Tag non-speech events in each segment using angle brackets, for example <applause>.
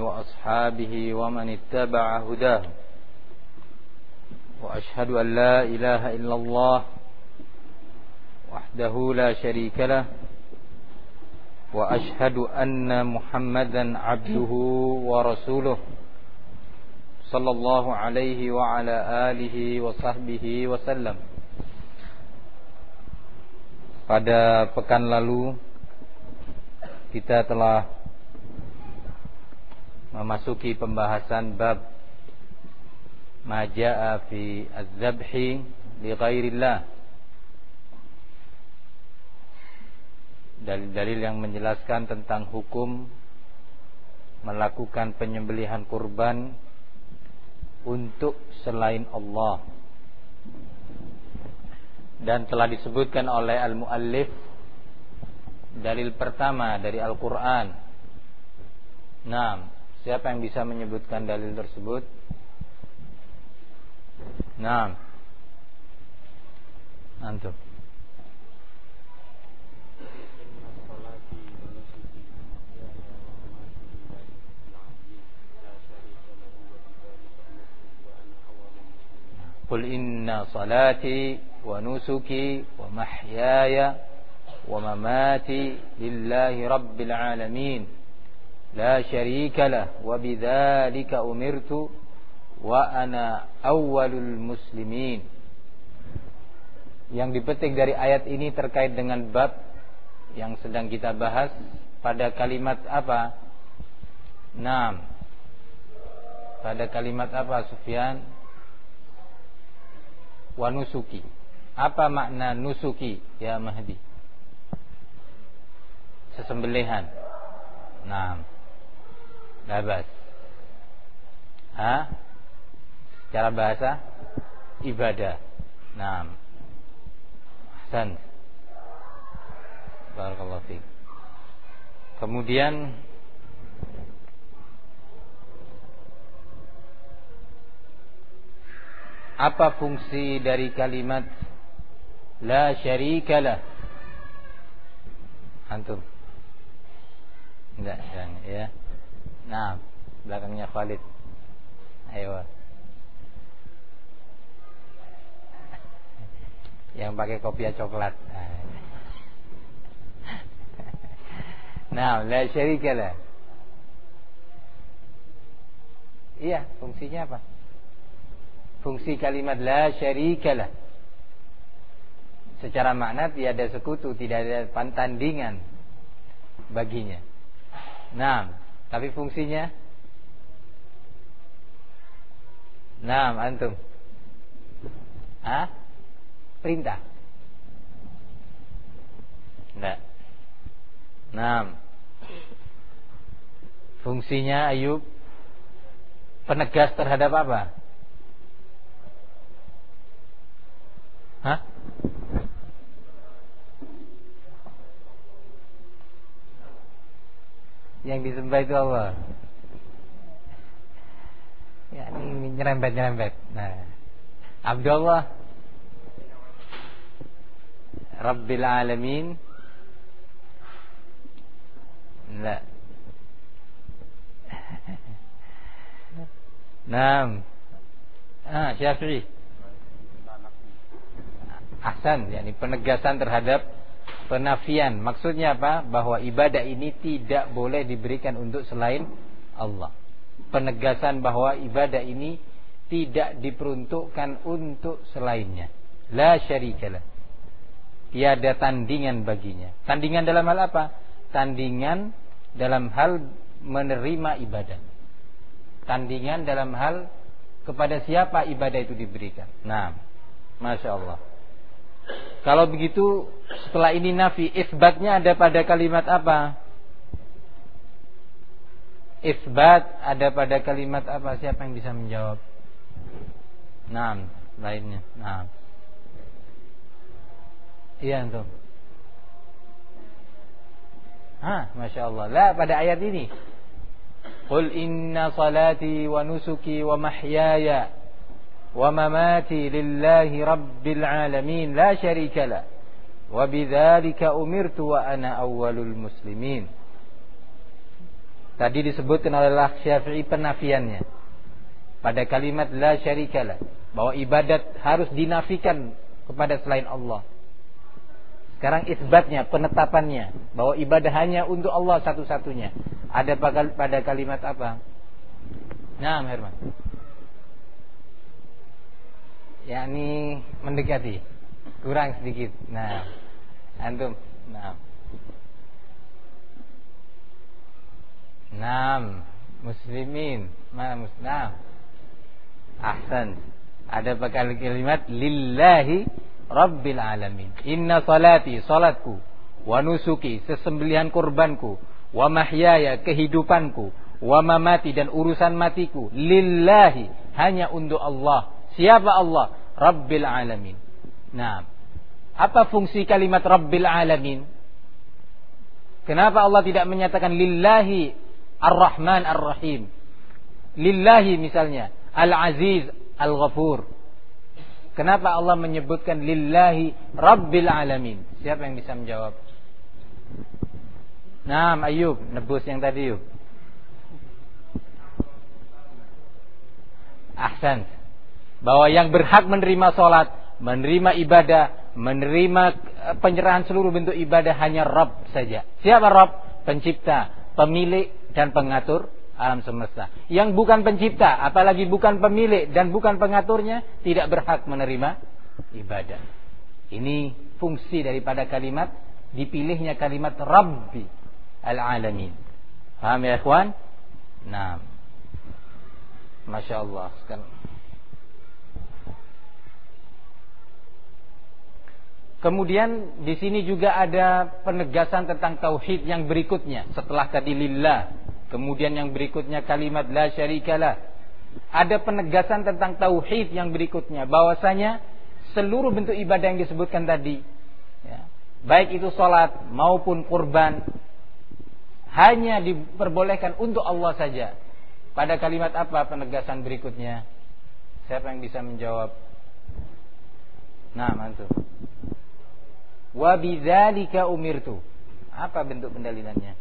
وأصحابه ومن اتبع هداه. وأشهد أن لا إله إلا الله وحده لا شريك له. وأشهد أن محمدا عبده ورسوله صلى الله عليه وعلى آله وصحبه وسلم. Pada pekan lalu kita telah memasuki pembahasan bab maja'a fi az-zabhi li ghairillah. Dalil-dalil yang menjelaskan tentang hukum melakukan penyembelihan kurban untuk selain Allah. Dan telah disebutkan oleh al-muallif dalil pertama dari Al-Qur'an. Nah, siapa yang bisa menyebutkan dalil tersebut? Nah. Antum. Qul inna salati wa nusuki wa mahyaya wa mamati lah wa bidzalika umirtu wa ana awwalul muslimin yang dipetik dari ayat ini terkait dengan bab yang sedang kita bahas pada kalimat apa? Naam. Pada kalimat apa Sufyan? Wa nusuki. Apa makna nusuki ya Mahdi? Sesembelihan. Ha? Secara bahasa ibadah. Nah. Ahsan. Barakallahu fiik. Kemudian apa fungsi dari kalimat La syarika lah. Antum. Enggak, jangan ya. Nah, belakangnya Khalid. Ayo. Yang pakai kopiah coklat. Nah, la syarika lah. Iya, fungsinya apa? Fungsi kalimat la syarika lah secara makna tiada sekutu, tidak ada pantandingan baginya. Nah, tapi fungsinya Nah, antum. Ah? Perintah. Enggak. Nah. Fungsinya Ayub penegas terhadap apa? Hah? Yang disembah itu Allah. Ya ini nyerempet. Nyerempet. Nah, Abdullah. Rabbil Alamin. La Naam. Ah Syafi'i. Ahsan yakni penegasan terhadap penafian. Maksudnya apa? Bahwa ibadah ini tidak boleh diberikan untuk selain Allah. Penegasan bahwa ibadah ini tidak diperuntukkan untuk selainnya. La syarikalah. Tiada tandingan baginya. Tandingan dalam hal apa? Tandingan dalam hal menerima ibadah. Tandingan dalam hal kepada siapa ibadah itu diberikan. Nah, Masya Allah. Kalau begitu setelah ini nafi, isbatnya ada pada kalimat apa? Isbat ada pada kalimat apa? Siapa yang bisa menjawab? Nah, lainnya. Nah. Iya antum. Ah, masya Allah. Lah pada ayat ini. Qul inna salati wa nusuki wa mahyaya ومماتي لله رب العالمين لا شريك له وبذلك أمرت وأنا أول المسلمين Tadi disebutkan oleh Syafi'i penafiannya. Pada kalimat la syarikalah. Bahwa ibadat harus dinafikan kepada selain Allah. Sekarang isbatnya, penetapannya. Bahwa ibadah hanya untuk Allah satu-satunya. Ada pada kalimat apa? Nah, Herman. yakni mendekati. Kurang sedikit. Nah antum. Nah. Naam. Muslimin. Mana muslim ahsan. Ada bakal kalimat lillahi rabbil alamin. Inna salati salatku wa nusuki sesembelihan kurbanku wa mahyaya kehidupanku wa mamati dan urusan matiku lillahi hanya untuk Allah Siapa Allah? Rabbil Alamin. Nah, apa fungsi kalimat Rabbil Alamin? Kenapa Allah tidak menyatakan lillahi ar-Rahman ar-Rahim? Lillahi misalnya, Al-Aziz Al-Ghafur. Kenapa Allah menyebutkan lillahi Rabbil Alamin? Siapa yang bisa menjawab? Nah, Ayub, nebus yang tadi yuk. Ahsan bahwa yang berhak menerima sholat, menerima ibadah, menerima eh, penyerahan seluruh bentuk ibadah hanya Rabb saja. Siapa Rabb? Pencipta, pemilik dan pengatur alam semesta. Yang bukan pencipta, apalagi bukan pemilik dan bukan pengaturnya, tidak berhak menerima ibadah. Ini fungsi daripada kalimat dipilihnya kalimat Rabbi al-alamin. Paham ya ikhwan? Nah. Masya Allah. Sekarang Kemudian di sini juga ada penegasan tentang tauhid yang berikutnya setelah tadi lillah. Kemudian yang berikutnya kalimat la syarikalah. Ada penegasan tentang tauhid yang berikutnya bahwasanya seluruh bentuk ibadah yang disebutkan tadi ya, baik itu salat maupun kurban hanya diperbolehkan untuk Allah saja. Pada kalimat apa penegasan berikutnya? Siapa yang bisa menjawab? Nah, mantu. Wa bidzalika umirtu. Apa bentuk pendalilannya?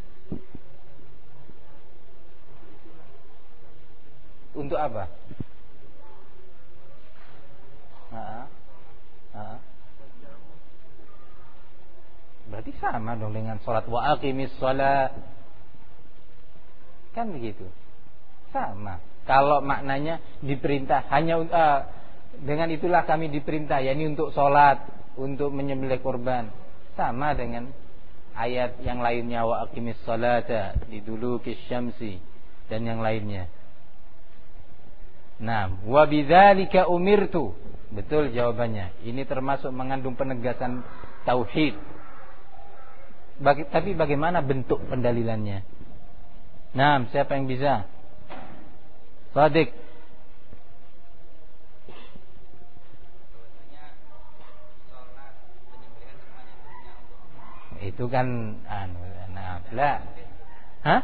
Untuk apa? Ha? Ha? Berarti sama dong dengan sholat wa aqimis sholat. Kan begitu. Sama. Kalau maknanya diperintah hanya uh, dengan itulah kami diperintah yakni untuk sholat untuk menyembelih korban sama dengan ayat yang lainnya wa aqimis salata liduluki syamsi dan yang lainnya. Nah, wa bidzalika umirtu. Betul jawabannya. Ini termasuk mengandung penegasan tauhid. Bagi, tapi bagaimana bentuk pendalilannya? Nah, siapa yang bisa? Sadik. Itu kan anu lah hah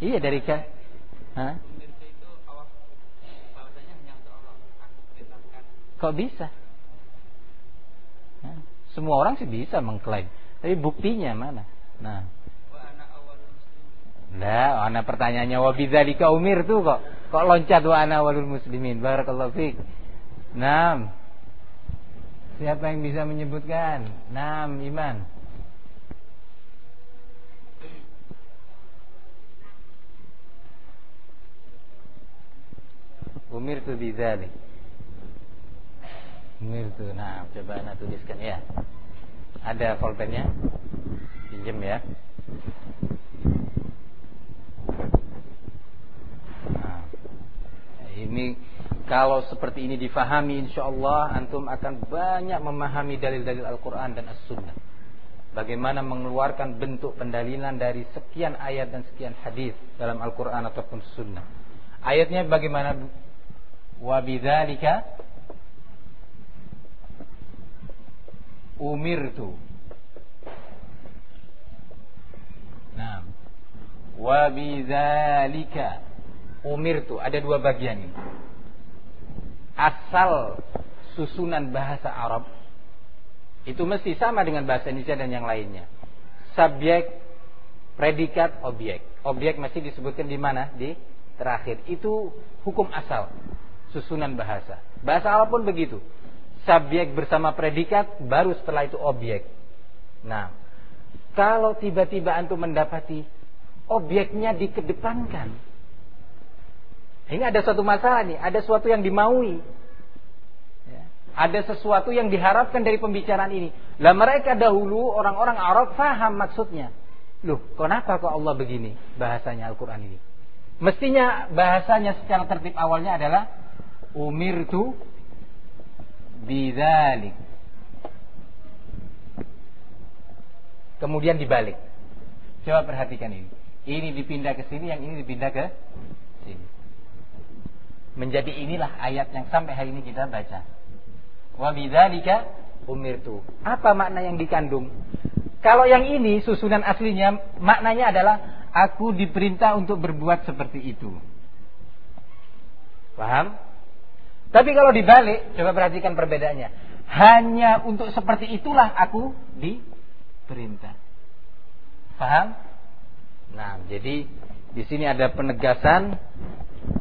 iya dari kan hah kok bisa semua orang sih bisa mengklaim tapi buktinya mana nah Nah, anak pertanyaannya wa bidzalika umir tuh kok kok loncat wa ana walul muslimin. Barakallahu fiik. Naam. Siapa yang bisa menyebutkan? Naam, Iman. Umirtu bidzalik. Umirtu. Nah, coba ana tuliskan ya. Ada pulpennya? Pinjam ya. Nah, ini kalau seperti ini difahami insya Allah antum akan banyak memahami dalil-dalil Al-Quran dan As-Sunnah. Bagaimana mengeluarkan bentuk pendalilan dari sekian ayat dan sekian hadis dalam Al-Quran ataupun Sunnah. Ayatnya bagaimana wa bidzalika umirtu Nah, wa bidzalika umirtu ada dua bagian ini. Asal susunan bahasa Arab itu mesti sama dengan bahasa Indonesia dan yang lainnya. Subjek, predikat, objek. Objek masih disebutkan di mana? Di terakhir. Itu hukum asal susunan bahasa. Bahasa Arab pun begitu. Subjek bersama predikat baru setelah itu objek. Nah, kalau tiba-tiba antum mendapati objeknya dikedepankan. Ini ada suatu masalah nih, ada sesuatu yang dimaui. Ya. Ada sesuatu yang diharapkan dari pembicaraan ini. Lah mereka dahulu orang-orang Arab faham maksudnya. Loh, kenapa kok Allah begini bahasanya Al-Quran ini? Mestinya bahasanya secara tertib awalnya adalah umirtu bidzalik. Kemudian dibalik. Coba perhatikan ini. Ini dipindah ke sini, yang ini dipindah ke sini. Menjadi inilah ayat yang sampai hari ini kita baca. Wa bidzalika umirtu. Apa makna yang dikandung? Kalau yang ini susunan aslinya maknanya adalah aku diperintah untuk berbuat seperti itu. Paham? Tapi kalau dibalik, coba perhatikan perbedaannya. Hanya untuk seperti itulah aku diperintah. Paham? Nah, jadi di sini ada penegasan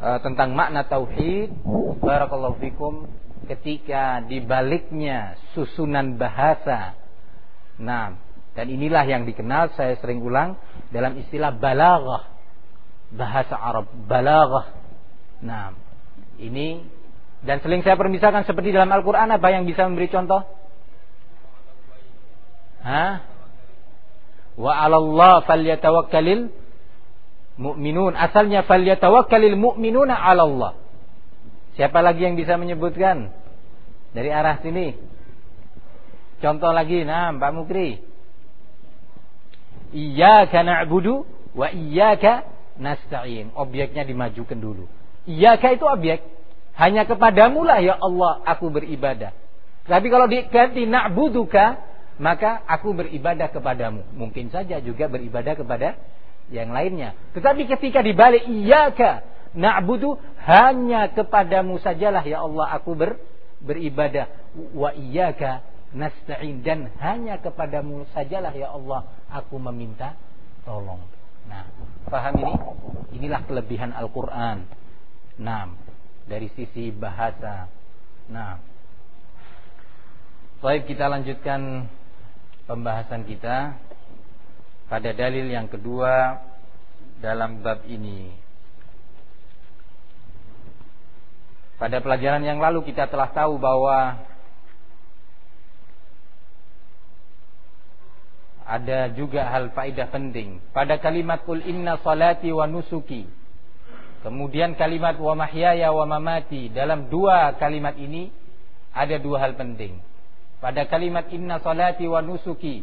uh, tentang makna tauhid. Barakallahu fikum ketika dibaliknya susunan bahasa. Nah, dan inilah yang dikenal saya sering ulang dalam istilah balaghah. Bahasa Arab balaghah. Nah, ini dan sering saya permisalkan seperti dalam Al-Qur'an apa yang bisa memberi contoh? Hah? Wa 'alallah falyatawakkalil mu'minun. Asalnya falyatawakkalil mu'minuna 'alallah. Siapa lagi yang bisa menyebutkan? Dari arah sini. Contoh lagi, nah Pak Mukri. Iyyaka na'budu wa iyyaka nasta'in. Objeknya dimajukan dulu. Iyyaka itu objek. Hanya kepadamu lah ya Allah aku beribadah. Tapi kalau diganti na'buduka, maka aku beribadah kepadamu. Mungkin saja juga beribadah kepada yang lainnya. Tetapi ketika dibalik iyyaka na'budu hanya kepadamu sajalah ya Allah aku ber, beribadah wa iyyaka nasta'in dan hanya kepadamu sajalah ya Allah aku meminta tolong. Nah, paham ini? Inilah kelebihan Al-Qur'an. Nah, dari sisi bahasa. Nah, baik kita lanjutkan pembahasan kita pada dalil yang kedua dalam bab ini. Pada pelajaran yang lalu kita telah tahu bahwa ada juga hal faidah penting pada kalimat kul inna salati wa nusuki kemudian kalimat wa mahyaya wa mamati dalam dua kalimat ini ada dua hal penting pada kalimat inna salati wa nusuki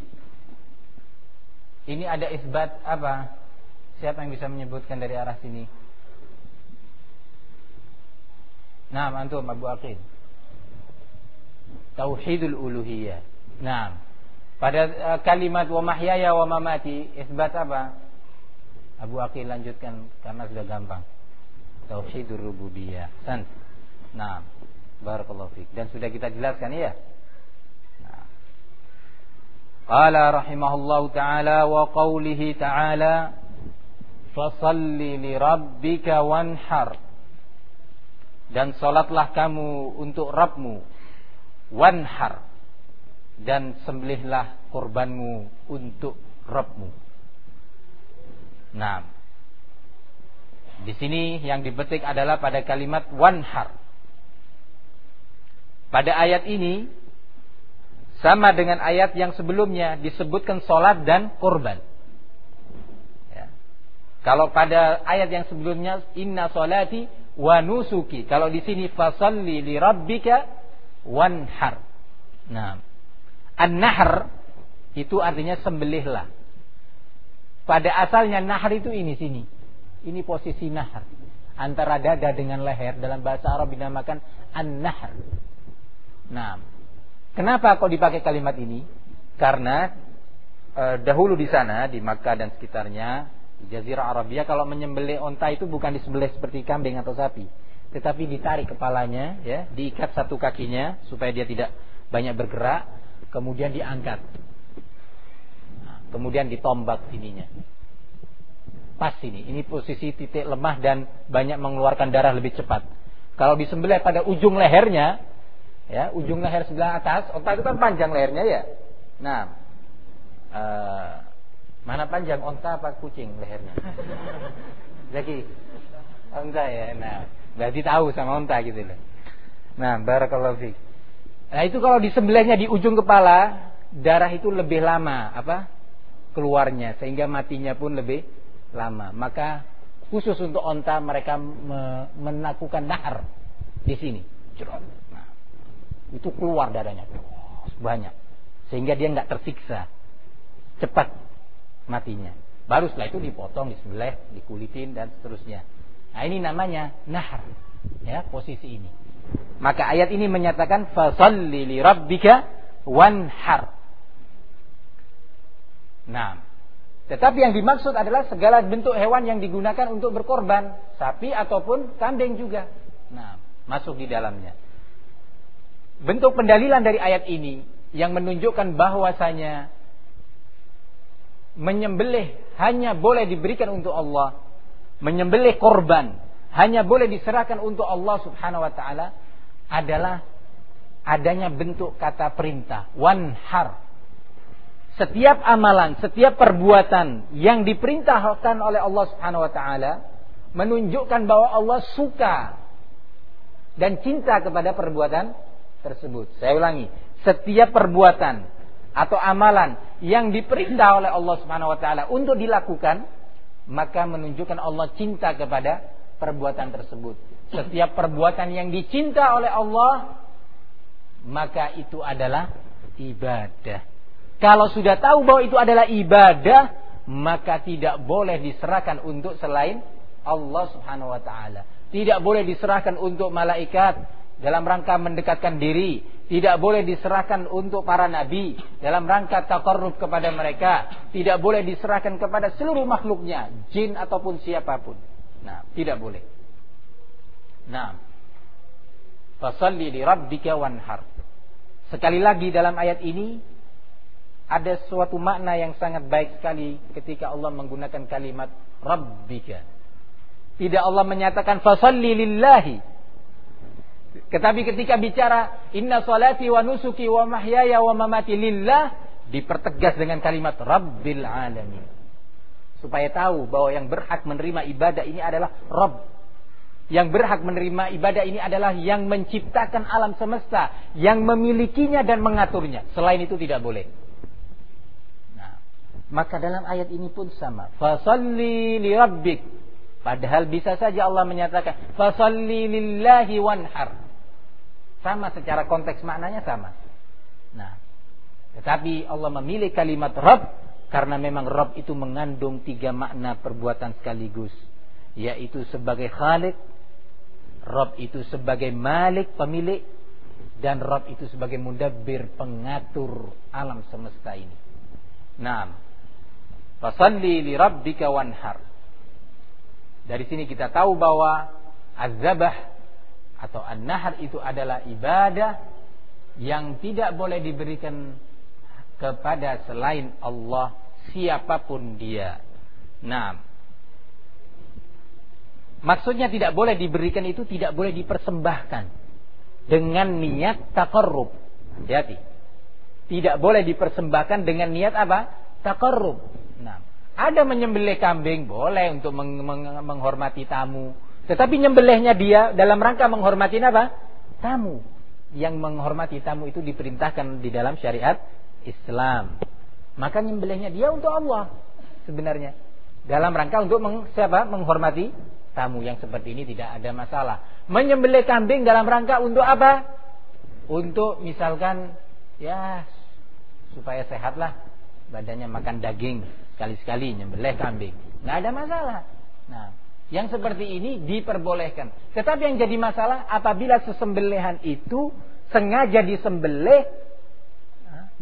ini ada isbat apa siapa yang bisa menyebutkan dari arah sini Nah, antum Abu Aqil. Tauhidul uluhiyah. Nah, pada uh, kalimat wa mahyaya wa mamati isbat apa? Abu Aqil lanjutkan karena sudah gampang. Tauhidur rububiyah. San. Nah, barakallahu fiik. Dan sudah kita jelaskan ya. Nah. Qala rahimahullahu taala wa qawlihi taala fasalli li rabbika wanhar. Dan salatlah kamu untuk Rabbmu wanhar dan sembelihlah korbanmu untuk Rabbmu. Nah, di sini yang dibetik adalah pada kalimat wanhar. Pada ayat ini sama dengan ayat yang sebelumnya disebutkan solat dan korban. Ya. Kalau pada ayat yang sebelumnya inna solati wa nusuki. Kalau di sini fasalli li rabbika wanhar. Nah, An-nahr itu artinya sembelihlah. Pada asalnya nahr itu ini sini. Ini posisi nahr. Antara dada dengan leher dalam bahasa Arab dinamakan an-nahr. Nah, kenapa kok dipakai kalimat ini? Karena eh, dahulu di sana di Makkah dan sekitarnya di Jazirah Arabia kalau menyembelih onta itu bukan disembelih seperti kambing atau sapi, tetapi ditarik kepalanya ya, diikat satu kakinya supaya dia tidak banyak bergerak kemudian diangkat. Kemudian ditombak sininya. Pas ini, ini posisi titik lemah dan banyak mengeluarkan darah lebih cepat. Kalau disembelih pada ujung lehernya, ya, ujung leher sebelah atas, onta itu kan panjang lehernya ya. Nah, uh, mana panjang onta apa kucing lehernya? <laughs> Zaki, onta ya. Nah, berarti tahu sama onta gitu loh. Nah, barakallahu fiik. Nah, itu kalau disembelihnya di ujung kepala, darah itu lebih lama apa? keluarnya sehingga matinya pun lebih lama. Maka khusus untuk onta mereka me melakukan nahar di sini. Nah, itu keluar darahnya banyak sehingga dia nggak tersiksa cepat matinya. Baru setelah itu dipotong, disembelih, dikulitin dan seterusnya. Nah ini namanya nahar ya posisi ini. Maka ayat ini menyatakan fasalli li rabbika wanhar. Nah, tetapi yang dimaksud adalah segala bentuk hewan yang digunakan untuk berkorban, sapi ataupun kambing juga. Nah, masuk di dalamnya. Bentuk pendalilan dari ayat ini yang menunjukkan bahwasanya menyembelih hanya boleh diberikan untuk Allah, menyembelih korban hanya boleh diserahkan untuk Allah Subhanahu wa taala adalah adanya bentuk kata perintah, wanhar setiap amalan, setiap perbuatan yang diperintahkan oleh Allah Subhanahu wa taala menunjukkan bahwa Allah suka dan cinta kepada perbuatan tersebut. Saya ulangi, setiap perbuatan atau amalan yang diperintah oleh Allah Subhanahu wa taala untuk dilakukan maka menunjukkan Allah cinta kepada perbuatan tersebut. Setiap perbuatan yang dicinta oleh Allah maka itu adalah ibadah. Kalau sudah tahu bahwa itu adalah ibadah, maka tidak boleh diserahkan untuk selain Allah Subhanahu wa taala. Tidak boleh diserahkan untuk malaikat dalam rangka mendekatkan diri, tidak boleh diserahkan untuk para nabi dalam rangka takarrub kepada mereka, tidak boleh diserahkan kepada seluruh makhluknya, jin ataupun siapa pun. Nah, tidak boleh. Nah, fasalli li rabbika wanhar. Sekali lagi dalam ayat ini ada suatu makna yang sangat baik sekali ketika Allah menggunakan kalimat Rabbika. Tidak Allah menyatakan fasalli lillahi. Tetapi ketika bicara inna salati wa nusuki wa mahyaya wa mamati lillah dipertegas dengan kalimat Rabbil alamin. Supaya tahu bahwa yang berhak menerima ibadah ini adalah Rabb. Yang berhak menerima ibadah ini adalah yang menciptakan alam semesta, yang memilikinya dan mengaturnya. Selain itu tidak boleh. Maka dalam ayat ini pun sama. Fasalli li rabbik. Padahal bisa saja Allah menyatakan fasalli lillahi wanhar. Sama secara konteks maknanya sama. Nah, tetapi Allah memilih kalimat Rabb karena memang Rabb itu mengandung tiga makna perbuatan sekaligus, yaitu sebagai Khalik, Rabb itu sebagai Malik, pemilik, dan Rabb itu sebagai mudabbir, pengatur alam semesta ini. Nah, Fasalli li rabbika wanhar. Dari sini kita tahu bahwa azabah atau an-nahar itu adalah ibadah yang tidak boleh diberikan kepada selain Allah siapa pun dia. Nah, maksudnya tidak boleh diberikan itu tidak boleh dipersembahkan dengan niat takarrub. Hati-hati. Tidak boleh dipersembahkan dengan niat apa? Takarrub. Ada menyembelih kambing boleh untuk meng meng menghormati tamu. Tetapi nyembelihnya dia dalam rangka menghormati apa? Tamu. Yang menghormati tamu itu diperintahkan di dalam syariat Islam. Maka nyembelihnya dia untuk Allah sebenarnya. Dalam rangka untuk meng, siapa? menghormati tamu yang seperti ini tidak ada masalah. Menyembelih kambing dalam rangka untuk apa? Untuk misalkan ya supaya sehatlah badannya makan daging sekali-sekali nyembelih kambing. Nggak ada masalah. Nah, yang seperti ini diperbolehkan. Tetapi yang jadi masalah apabila sesembelihan itu sengaja disembelih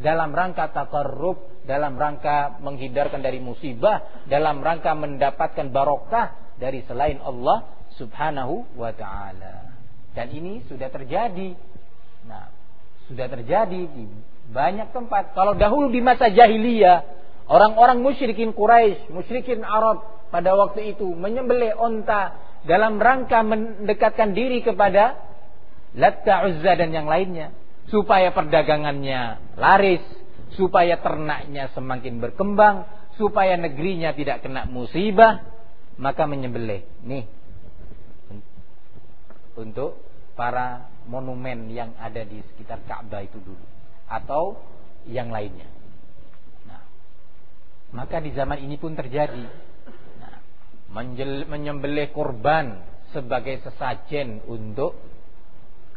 dalam rangka takarrub, dalam rangka menghindarkan dari musibah, dalam rangka mendapatkan barokah dari selain Allah Subhanahu wa taala. Dan ini sudah terjadi. Nah, sudah terjadi di banyak tempat. Kalau dahulu di masa jahiliyah Orang-orang musyrikin Quraisy, musyrikin Arab pada waktu itu menyembelih onta dalam rangka mendekatkan diri kepada Latta Uzza dan yang lainnya supaya perdagangannya laris, supaya ternaknya semakin berkembang, supaya negerinya tidak kena musibah, maka menyembelih. Nih. Untuk para monumen yang ada di sekitar Ka'bah itu dulu atau yang lainnya. Maka di zaman ini pun terjadi nah, menyembelih korban sebagai sesajen untuk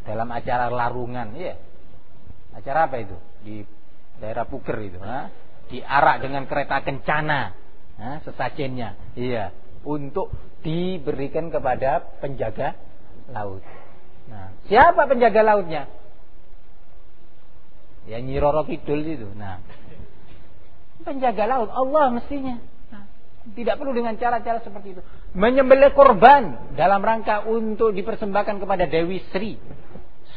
dalam acara larungan, ya. Acara apa itu? Di daerah Puker itu, ha? Diarak dengan kereta kencana, ha? sesajennya. Iya, untuk diberikan kepada penjaga laut. Nah, siapa penjaga lautnya? Ya Nyiroro Kidul itu. Nah, penjaga laut Allah mestinya. Nah, tidak perlu dengan cara-cara seperti itu. Menyembelih korban dalam rangka untuk dipersembahkan kepada Dewi Sri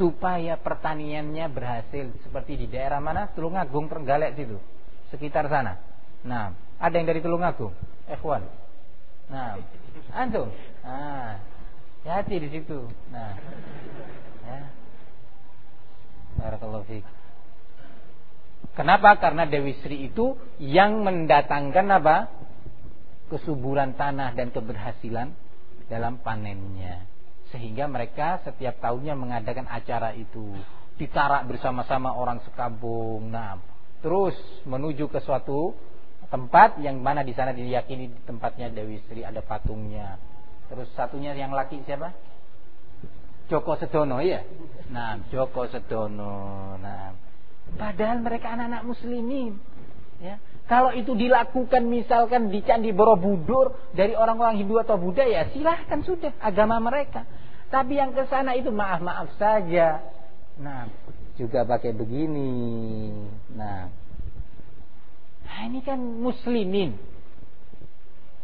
supaya pertaniannya berhasil seperti di daerah mana Tulungagung Trenggalek situ sekitar sana. Nah, ada yang dari Tulungagung, Ikhwan. Nah, antum. Nah, hati di situ. Nah, ya. Barakallahu fiik. Kenapa? Karena Dewi Sri itu yang mendatangkan apa? Kesuburan tanah dan keberhasilan dalam panennya. Sehingga mereka setiap tahunnya mengadakan acara itu. Ditarak bersama-sama orang sekampung. Nah terus menuju ke suatu tempat yang mana di sana diyakini di tempatnya Dewi Sri ada patungnya. Terus satunya yang laki siapa? Joko Sedono ya nah Joko Sedono. Nah padahal mereka anak-anak muslimin ya kalau itu dilakukan misalkan di Candi Borobudur dari orang-orang Hindu atau Buddha ya silahkan sudah agama mereka. Tapi yang ke sana itu maaf-maaf saja. Nah, juga pakai begini. Nah, nah ini kan muslimin.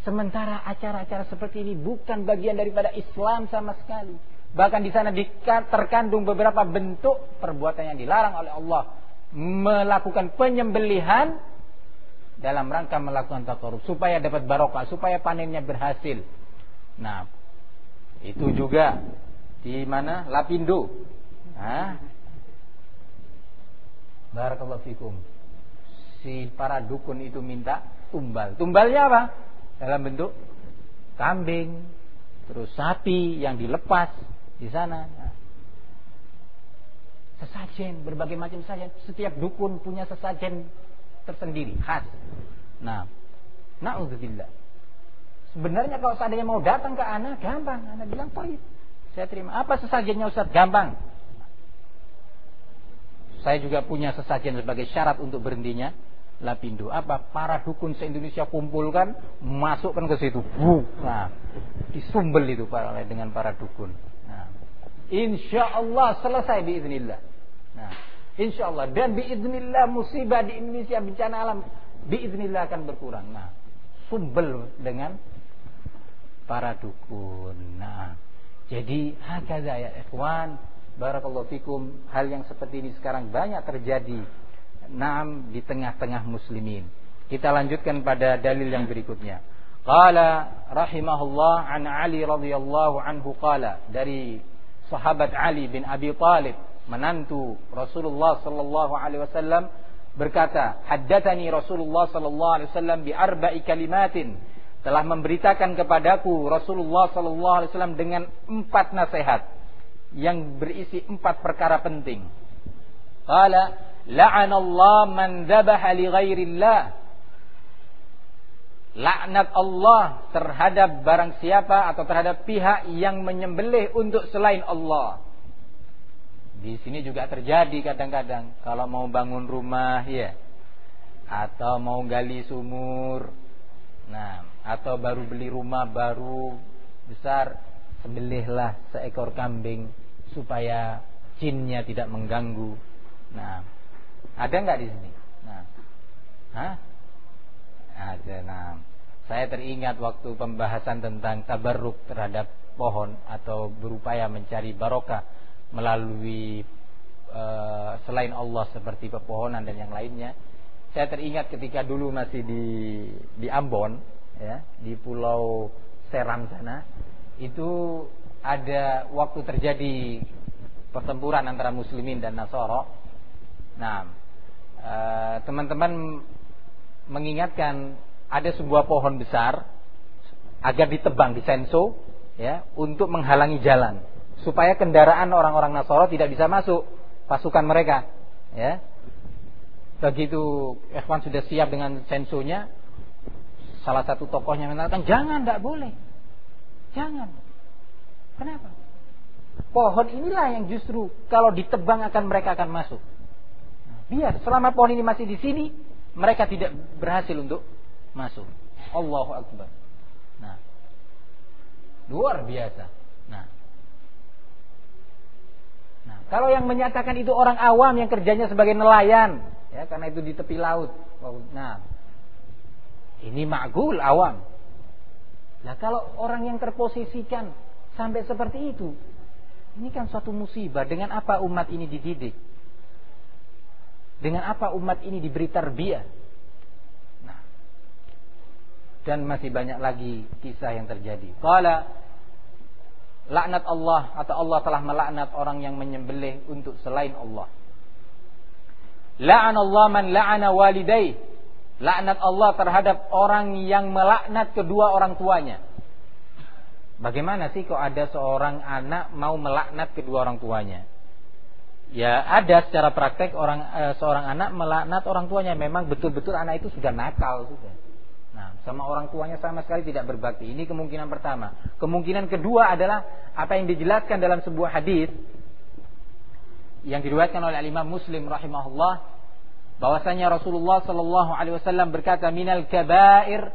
Sementara acara-acara seperti ini bukan bagian daripada Islam sama sekali. Bahkan di sana terkandung beberapa bentuk perbuatan yang dilarang oleh Allah. Melakukan penyembelihan dalam rangka melakukan takarub supaya dapat barokah, supaya panennya berhasil. Nah, itu juga di mana? Lapindo. Nah, Barakallahu fikum. Si para dukun itu minta tumbal. Tumbalnya apa? Dalam bentuk kambing, terus sapi yang dilepas di sana. Nah, sesajen, berbagai macam sesajen. Setiap dukun punya sesajen tersendiri, khas. Nah, na'udzubillah. Sebenarnya kalau seandainya mau datang ke anak, gampang. Anak bilang, toib. Saya terima. Apa sesajennya Ustaz? Gampang. Saya juga punya sesajen sebagai syarat untuk berhentinya Lapindo. Apa? Para dukun se-Indonesia kumpulkan, masukkan ke situ. Buh. Nah, disumbel itu para dengan para dukun. Nah, insya Allah selesai biiznillah. Nah, Insya Allah dan biiznillah musibah di Indonesia bencana alam biiznillah akan berkurang. Nah, sumbel dengan para dukun. Nah, jadi hakaza ya ikhwan, barakallahu fikum, hal yang seperti ini sekarang banyak terjadi. Naam di tengah-tengah muslimin. Kita lanjutkan pada dalil yang berikutnya. Qala rahimahullah an Ali radhiyallahu anhu qala dari sahabat Ali bin Abi Talib menantu Rasulullah sallallahu alaihi wasallam berkata, "Haddatsani Rasulullah sallallahu alaihi wasallam bi arba'i kalimatin." Telah memberitakan kepadaku Rasulullah sallallahu alaihi wasallam dengan empat nasihat yang berisi empat perkara penting. Qala, "La'ana Allah man dzabaha li ghairillah." Laknat Allah terhadap barang siapa atau terhadap pihak yang menyembelih untuk selain Allah. Di sini juga terjadi kadang-kadang kalau mau bangun rumah ya atau mau gali sumur. Nah, atau baru beli rumah baru besar, sembelihlah seekor kambing supaya jinnya tidak mengganggu. Nah, ada nggak di sini? Nah, Hah? Ada. Nah, saya teringat waktu pembahasan tentang tabarruk terhadap pohon atau berupaya mencari barokah melalui uh, selain Allah seperti pepohonan dan yang lainnya. Saya teringat ketika dulu masih di di Ambon, ya di Pulau Seram sana itu ada waktu terjadi pertempuran antara muslimin dan Nasoro. Nah, eh, teman-teman mengingatkan ada sebuah pohon besar agar ditebang di senso ya untuk menghalangi jalan supaya kendaraan orang-orang Nasoro tidak bisa masuk pasukan mereka ya. Begitu Ikhwan sudah siap dengan sensonya salah satu tokohnya mengatakan jangan tidak boleh. Jangan. Kenapa? Pohon inilah yang justru kalau ditebang akan mereka akan masuk. Biar selama pohon ini masih di sini mereka tidak berhasil untuk masuk. Allahu Akbar. Nah luar biasa nah Nah, kalau yang menyatakan itu orang awam yang kerjanya sebagai nelayan, ya karena itu di tepi laut. Nah, ini makgul awam. Nah, kalau orang yang terposisikan sampai seperti itu, ini kan suatu musibah. Dengan apa umat ini dididik? Dengan apa umat ini diberi tarbiyah? Nah, dan masih banyak lagi kisah yang terjadi. Kalau laknat Allah atau Allah telah melaknat orang yang menyembelih untuk selain Allah. La'an Allah man la'ana walidai. Laknat Allah terhadap orang yang melaknat kedua orang tuanya. Bagaimana sih kok ada seorang anak mau melaknat kedua orang tuanya? Ya ada secara praktek orang e, seorang anak melaknat orang tuanya memang betul-betul anak itu sudah nakal sudah. Sama orang tuanya sama sekali tidak berbakti. Ini kemungkinan pertama. Kemungkinan kedua adalah apa yang dijelaskan dalam sebuah hadis yang diriwayatkan oleh Imam Muslim rahimahullah bahwasanya Rasulullah sallallahu alaihi wasallam berkata minal kabair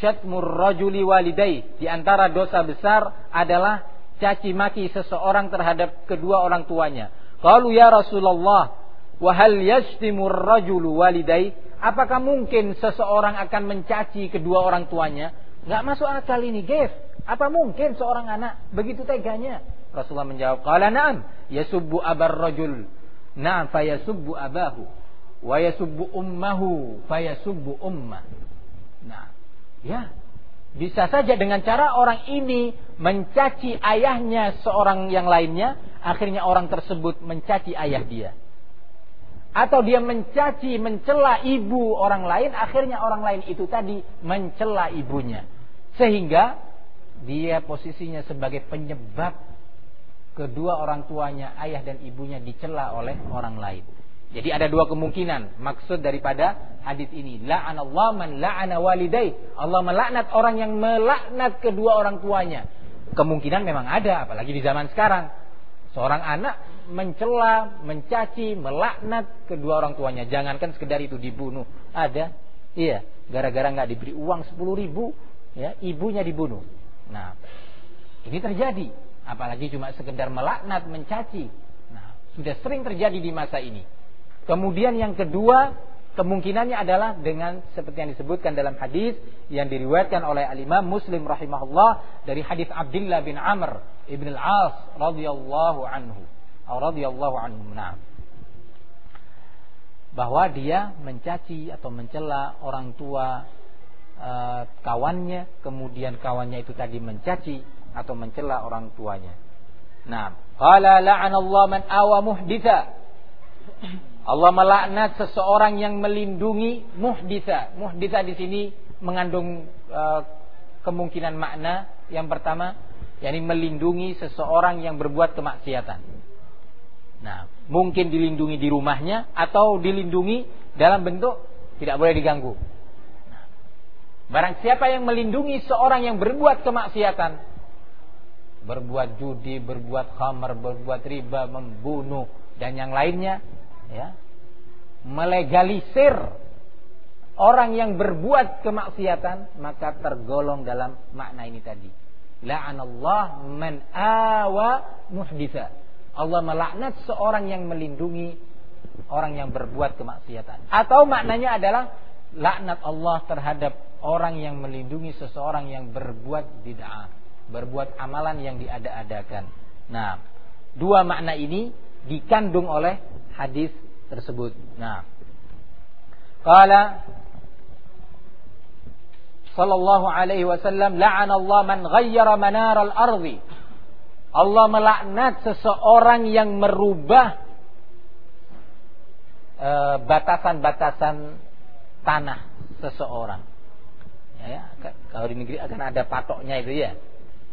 syatmur rajuli walidai di antara dosa besar adalah caci maki seseorang terhadap kedua orang tuanya. Qalu ya Rasulullah wa hal yashtimur rajulu walidai Apakah mungkin seseorang akan mencaci kedua orang tuanya? Gak masuk akal ini, Gef. Apa mungkin seorang anak begitu teganya? Rasulullah menjawab, "Qala na'am, yasubbu abar rajul." Na'am fayasubbu abahu wa yasubbu ummahu fayasubbu ummah. Nah, ya. Bisa saja dengan cara orang ini mencaci ayahnya seorang yang lainnya, akhirnya orang tersebut mencaci ayah dia atau dia mencaci, mencela ibu orang lain, akhirnya orang lain itu tadi mencela ibunya. Sehingga dia posisinya sebagai penyebab kedua orang tuanya, ayah dan ibunya dicela oleh orang lain. Jadi ada dua kemungkinan maksud daripada hadis ini. La'anallahu man la'ana walidai. Allah melaknat orang yang melaknat kedua orang tuanya. Kemungkinan memang ada apalagi di zaman sekarang. Seorang anak mencela, mencaci, melaknat kedua orang tuanya. Jangankan sekedar itu dibunuh. Ada, iya, gara-gara nggak diberi uang sepuluh ribu, ya ibunya dibunuh. Nah, ini terjadi. Apalagi cuma sekedar melaknat, mencaci. Nah, sudah sering terjadi di masa ini. Kemudian yang kedua, kemungkinannya adalah dengan seperti yang disebutkan dalam hadis yang diriwayatkan oleh al-Imam Muslim rahimahullah dari hadis Abdullah bin Amr ibn al-As radhiyallahu anhu radhiyallahu anhu. Nah, bahwa dia mencaci atau mencela orang tua e, kawannya, kemudian kawannya itu tadi mencaci atau mencela orang tuanya. Nah, qala la'anallahu man awa muhditha. Allah melaknat seseorang yang melindungi muhditha. Muhditha di sini mengandung e, kemungkinan makna yang pertama yakni melindungi seseorang yang berbuat kemaksiatan. Nah, mungkin dilindungi di rumahnya atau dilindungi dalam bentuk tidak boleh diganggu. Nah, barang siapa yang melindungi seorang yang berbuat kemaksiatan, berbuat judi, berbuat khamar, berbuat riba, membunuh dan yang lainnya, ya, melegalisir orang yang berbuat kemaksiatan maka tergolong dalam makna ini tadi. La'anallah man awa muhditha Allah melaknat seorang yang melindungi orang yang berbuat kemaksiatan. Atau maknanya adalah laknat Allah terhadap orang yang melindungi seseorang yang berbuat bid'ah, berbuat amalan yang diada-adakan. Nah, dua makna ini dikandung oleh hadis tersebut. Nah, qala sallallahu alaihi wasallam, "La'anallahu man ghayyara manar al-ardi." Allah melaknat seseorang yang merubah eh, batasan-batasan uh, tanah seseorang. Ya, ya, kalau di negeri akan ada patoknya itu ya.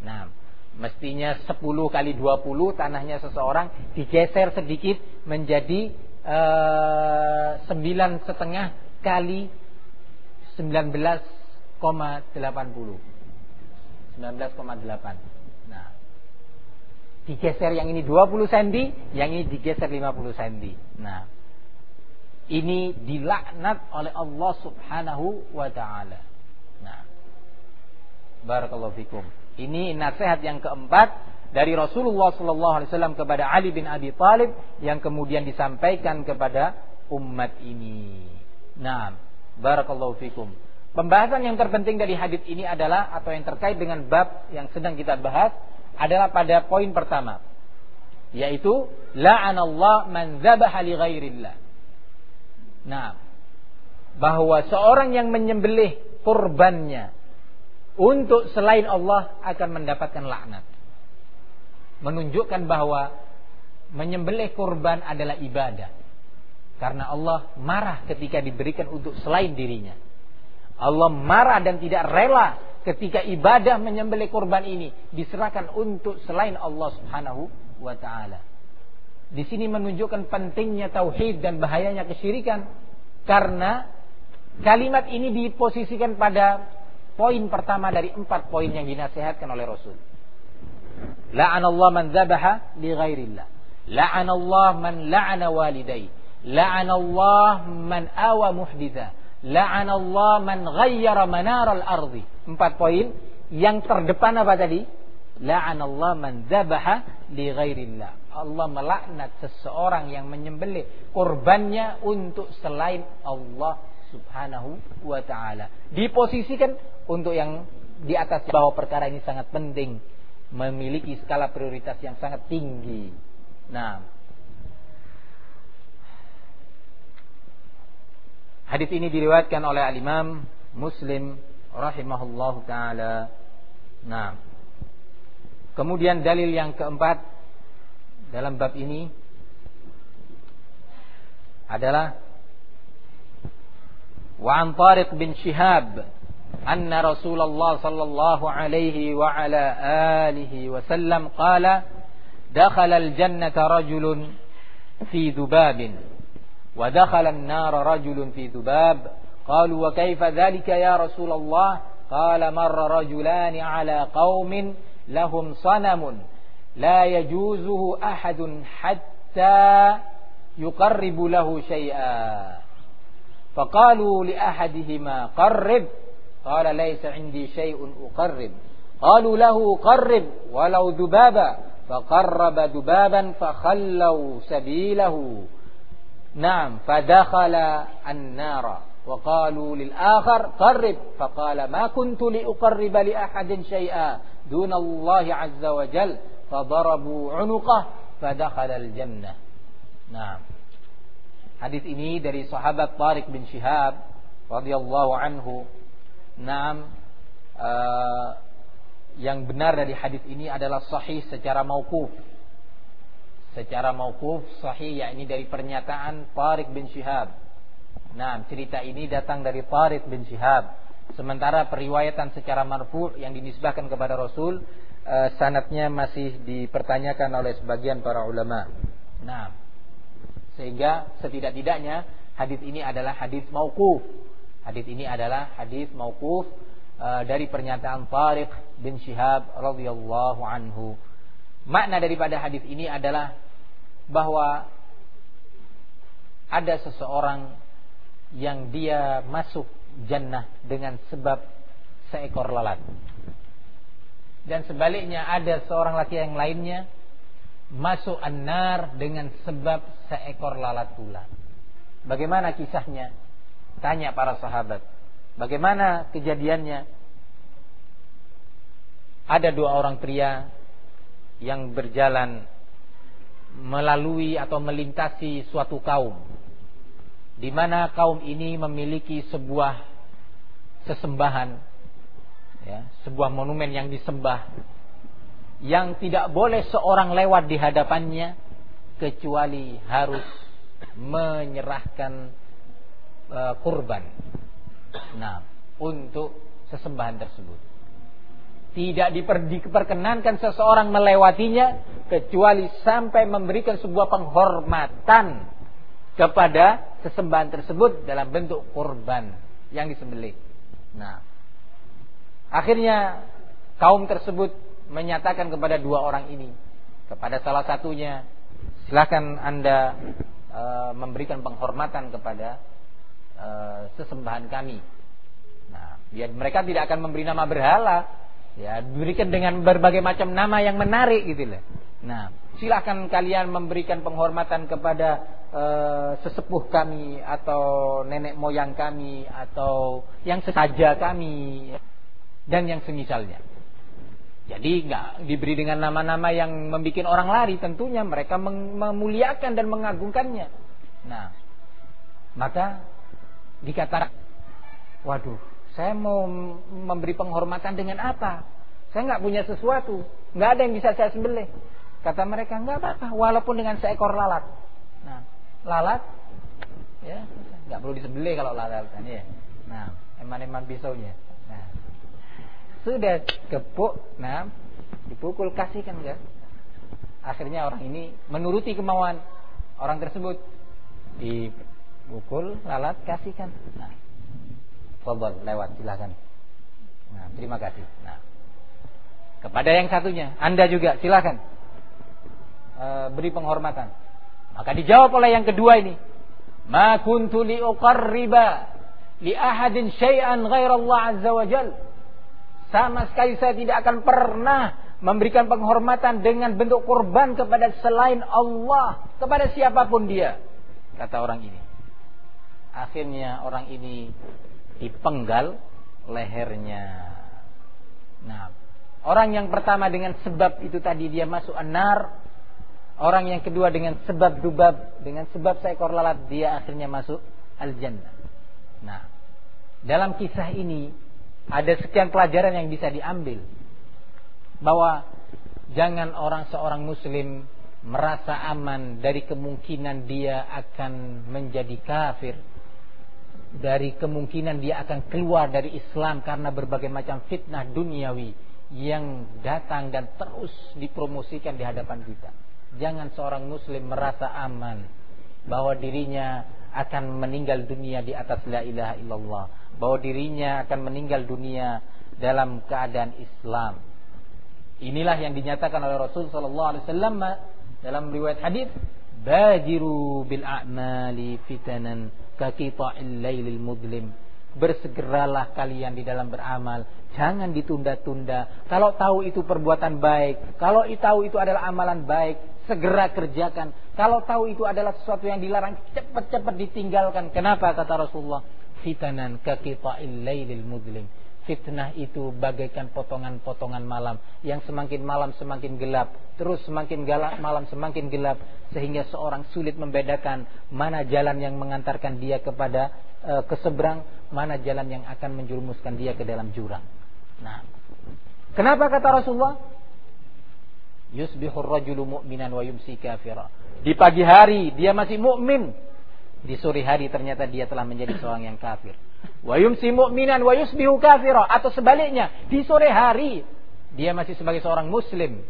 Nah, mestinya 10 kali 20 tanahnya seseorang digeser sedikit menjadi eh, sembilan setengah kali 19,80 19,8 Nah Digeser yang ini 20 cm Yang ini digeser 50 cm Nah Ini dilaknat oleh Allah subhanahu wa ta'ala. Nah Barakallahu fikum Ini nasihat yang keempat dari Rasulullah sallallahu alaihi wasallam kepada Ali bin Abi Thalib yang kemudian disampaikan kepada umat ini. Nah, barakallahu fikum. Pembahasan yang terpenting dari hadis ini adalah atau yang terkait dengan bab yang sedang kita bahas adalah pada poin pertama yaitu la'anallah man dzabaha li ghairillah. Nah, bahwa seorang yang menyembelih kurbannya untuk selain Allah akan mendapatkan laknat menunjukkan bahwa menyembelih kurban adalah ibadah. Karena Allah marah ketika diberikan untuk selain dirinya. Allah marah dan tidak rela ketika ibadah menyembelih kurban ini diserahkan untuk selain Allah Subhanahu wa taala. Di sini menunjukkan pentingnya tauhid dan bahayanya kesyirikan karena kalimat ini diposisikan pada poin pertama dari empat poin yang dinasihatkan oleh Rasul. La'anallah man zabaha li ghairillah. La'anallah man la'ana walidai. La'anallah man awa muhditha. La'anallah man ghayyara manar al-ardi. Empat poin. Yang terdepan apa tadi? La'anallah man zabaha li ghairillah. Allah melaknat seseorang yang menyembelih korbannya untuk selain Allah subhanahu wa ta'ala. Diposisikan untuk yang di atas bahwa perkara ini sangat penting memiliki skala prioritas yang sangat tinggi. Nah, hadis ini diriwayatkan oleh al-Imam Muslim rahimahullahu taala. Nah, kemudian dalil yang keempat dalam bab ini adalah an Tariq bin Shihab أن رسول الله صلى الله عليه وعلى آله وسلم قال دخل الجنة رجل في ذباب ودخل النار رجل في ذباب. قالوا وكيف ذلك يا رسول الله؟ قال مر رجلان على قوم لهم صنم لا يجوزه أحد حتى يقرب له شيئا. فقالوا لأحدهما قرب. قال ليس عندي شيء أقرب. قالوا له قرب ولو ذبابا. فقرب ذبابا فخلوا سبيله. نعم فدخل النار. وقالوا للآخر قرب. فقال ما كنت لأقرب لأحد شيئا دون الله عز وجل؟ فضربوا عنقه فدخل الجنة. نعم. Hadis ini dari sahabat Tariq bin Shihab radhiyallahu anhu Naam uh, yang benar dari hadis ini adalah sahih secara mauquf. Secara mauquf sahih yakni dari pernyataan Tariq bin Syihab. Nah, cerita ini datang dari Tariq bin Syihab. Sementara periwayatan secara marfu yang dinisbahkan kepada Rasul uh, sanatnya masih dipertanyakan oleh sebagian para ulama. Nah, sehingga setidak-tidaknya hadis ini adalah hadis mauquf Hadis ini adalah hadis mauquf uh, dari pernyataan Tariq bin Syihab radhiyallahu anhu. Makna daripada hadis ini adalah bahwa ada seseorang yang dia masuk jannah dengan sebab seekor lalat. Dan sebaliknya ada seorang laki yang lainnya masuk an-nar dengan sebab seekor lalat pula. Bagaimana kisahnya? Tanya para sahabat, bagaimana kejadiannya? Ada dua orang pria yang berjalan melalui atau melintasi suatu kaum di mana kaum ini memiliki sebuah sesembahan ya, sebuah monumen yang disembah yang tidak boleh seorang lewat di hadapannya kecuali harus menyerahkan uh, kurban. Nah, untuk sesembahan tersebut. Tidak diperkenankan seseorang melewatinya kecuali sampai memberikan sebuah penghormatan kepada sesembahan tersebut dalam bentuk kurban yang disembelih. Nah, akhirnya kaum tersebut menyatakan kepada dua orang ini, kepada salah satunya, silahkan anda e, memberikan penghormatan kepada e, sesembahan kami. Nah, biar mereka tidak akan memberi nama berhala, Ya, diberikan dengan berbagai macam nama yang menarik gitu loh. Nah, silahkan kalian memberikan penghormatan kepada uh, sesepuh kami atau nenek moyang kami atau yang sesaja kami dan yang semisalnya. Jadi nggak diberi dengan nama-nama yang membuat orang lari, tentunya mereka memuliakan dan mengagungkannya. Nah, maka dikatakan, waduh, saya mau memberi penghormatan dengan apa? Saya nggak punya sesuatu, nggak ada yang bisa saya sembelih. Kata mereka nggak apa-apa, walaupun dengan seekor lalat. Nah, lalat, ya nggak perlu disembelih kalau lalat kan ya. Nah, eman-eman pisaunya. Sudah kepuk, nah dipukul kasihkan kan. Akhirnya orang ini menuruti kemauan orang tersebut dipukul lalat kasihkan. Nah, Fadol lewat silakan. Nah, terima kasih. Nah, kepada yang satunya, Anda juga silakan e, beri penghormatan. Maka dijawab oleh yang kedua ini, "Ma kuntu li uqarriba li ahadin syai'an ghairallah azza wa jal." Sama sekali saya tidak akan pernah memberikan penghormatan dengan bentuk kurban kepada selain Allah, kepada siapa pun dia, kata orang ini. Akhirnya orang ini dipenggal lehernya. Nah, orang yang pertama dengan sebab itu tadi dia masuk anar, orang yang kedua dengan sebab dubab, dengan sebab seekor lalat dia akhirnya masuk al-jannah. Nah, dalam kisah ini ada sekian pelajaran yang bisa diambil. Bahwa jangan orang seorang muslim merasa aman dari kemungkinan dia akan menjadi kafir. Dari kemungkinan dia akan keluar dari Islam karena berbagai macam fitnah duniawi yang datang dan terus dipromosikan di hadapan kita. Jangan seorang muslim merasa aman bahwa dirinya akan meninggal dunia di atas la ilaha illallah, bahwa dirinya akan meninggal dunia dalam keadaan Islam. Inilah yang dinyatakan oleh Rasul sallallahu alaihi wasallam dalam riwayat hadis, "Bajiru bil a'mali fitanan kakita'il lailil mudlim. Bersegeralah kalian di dalam beramal. Jangan ditunda-tunda. Kalau tahu itu perbuatan baik kalau tahu itu adalah amalan baik segera kerjakan. Kalau tahu itu adalah sesuatu yang dilarang cepat-cepat ditinggalkan. Kenapa? Kata Rasulullah fitanan kakita'il lailil mudlim Fitnah itu bagaikan potongan-potongan malam yang semakin malam semakin gelap, terus semakin galak malam semakin gelap sehingga seorang sulit membedakan mana jalan yang mengantarkan dia kepada e, ke mana jalan yang akan menjerumuskan dia ke dalam jurang. Nah, kenapa kata Rasulullah? Yusbihur rajulu mu'minan wa yumsi kafira. Di pagi hari dia masih mukmin, di sore hari ternyata dia telah menjadi seorang yang kafir. Wa yumsi mu'minan wa yusbihu kafira atau sebaliknya, di sore hari dia masih sebagai seorang muslim,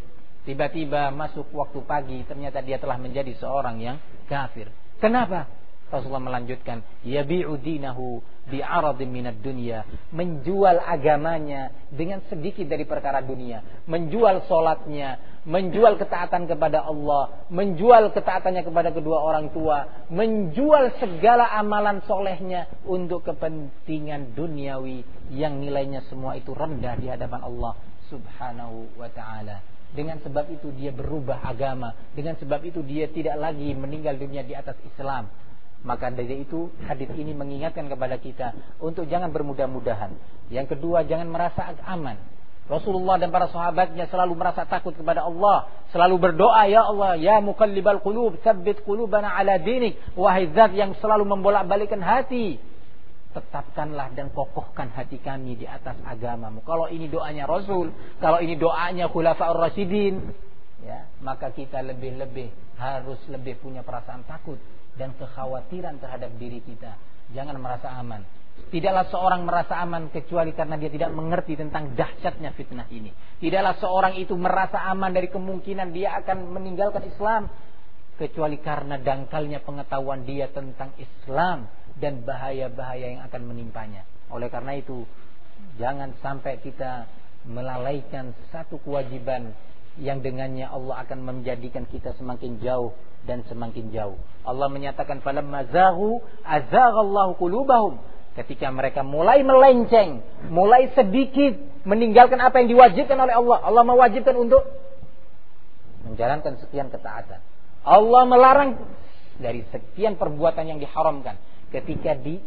tiba-tiba masuk waktu pagi ternyata dia telah menjadi seorang yang kafir. Kenapa? Rasulullah melanjutkan, yabi'u dinahu bi'aradin minad dunya, menjual agamanya dengan sedikit dari perkara dunia, menjual solatnya, menjual ketaatan kepada Allah, menjual ketaatannya kepada kedua orang tua, menjual segala amalan solehnya untuk kepentingan duniawi yang nilainya semua itu rendah di hadapan Allah Subhanahu wa taala. Dengan sebab itu dia berubah agama, dengan sebab itu dia tidak lagi meninggal dunia di atas Islam maka dari itu hadis ini mengingatkan kepada kita untuk jangan bermudah-mudahan. Yang kedua jangan merasa aman. Rasulullah dan para sahabatnya selalu merasa takut kepada Allah, selalu berdoa ya Allah, ya muqallibal qulub, tsabbit qulubana ala dinik. Wahai zat yang selalu membolak-balikkan hati. tetapkanlah dan kokohkan hati kami di atas agamamu. Kalau ini doanya Rasul, kalau ini doanya Khulafaur Rasyidin, ya, maka kita lebih-lebih harus lebih punya perasaan takut dan kekhawatiran terhadap diri kita. Jangan merasa aman. Tidaklah seorang merasa aman kecuali karena dia tidak mengerti tentang dahsyatnya fitnah ini. Tidaklah seorang itu merasa aman dari kemungkinan dia akan meninggalkan Islam kecuali karena dangkalnya pengetahuan dia tentang Islam dan bahaya-bahaya yang akan menimpanya. Oleh karena itu, jangan sampai kita melalaikan satu kewajiban yang dengannya Allah akan menjadikan kita semakin jauh dan semakin jauh. Allah menyatakan falamma zaghu azaghallahu qulubahum. Ketika mereka mulai melenceng, mulai sedikit meninggalkan apa yang diwajibkan oleh Allah. Allah mewajibkan untuk menjalankan sekian ketaatan. Allah melarang dari sekian perbuatan yang diharamkan ketika di,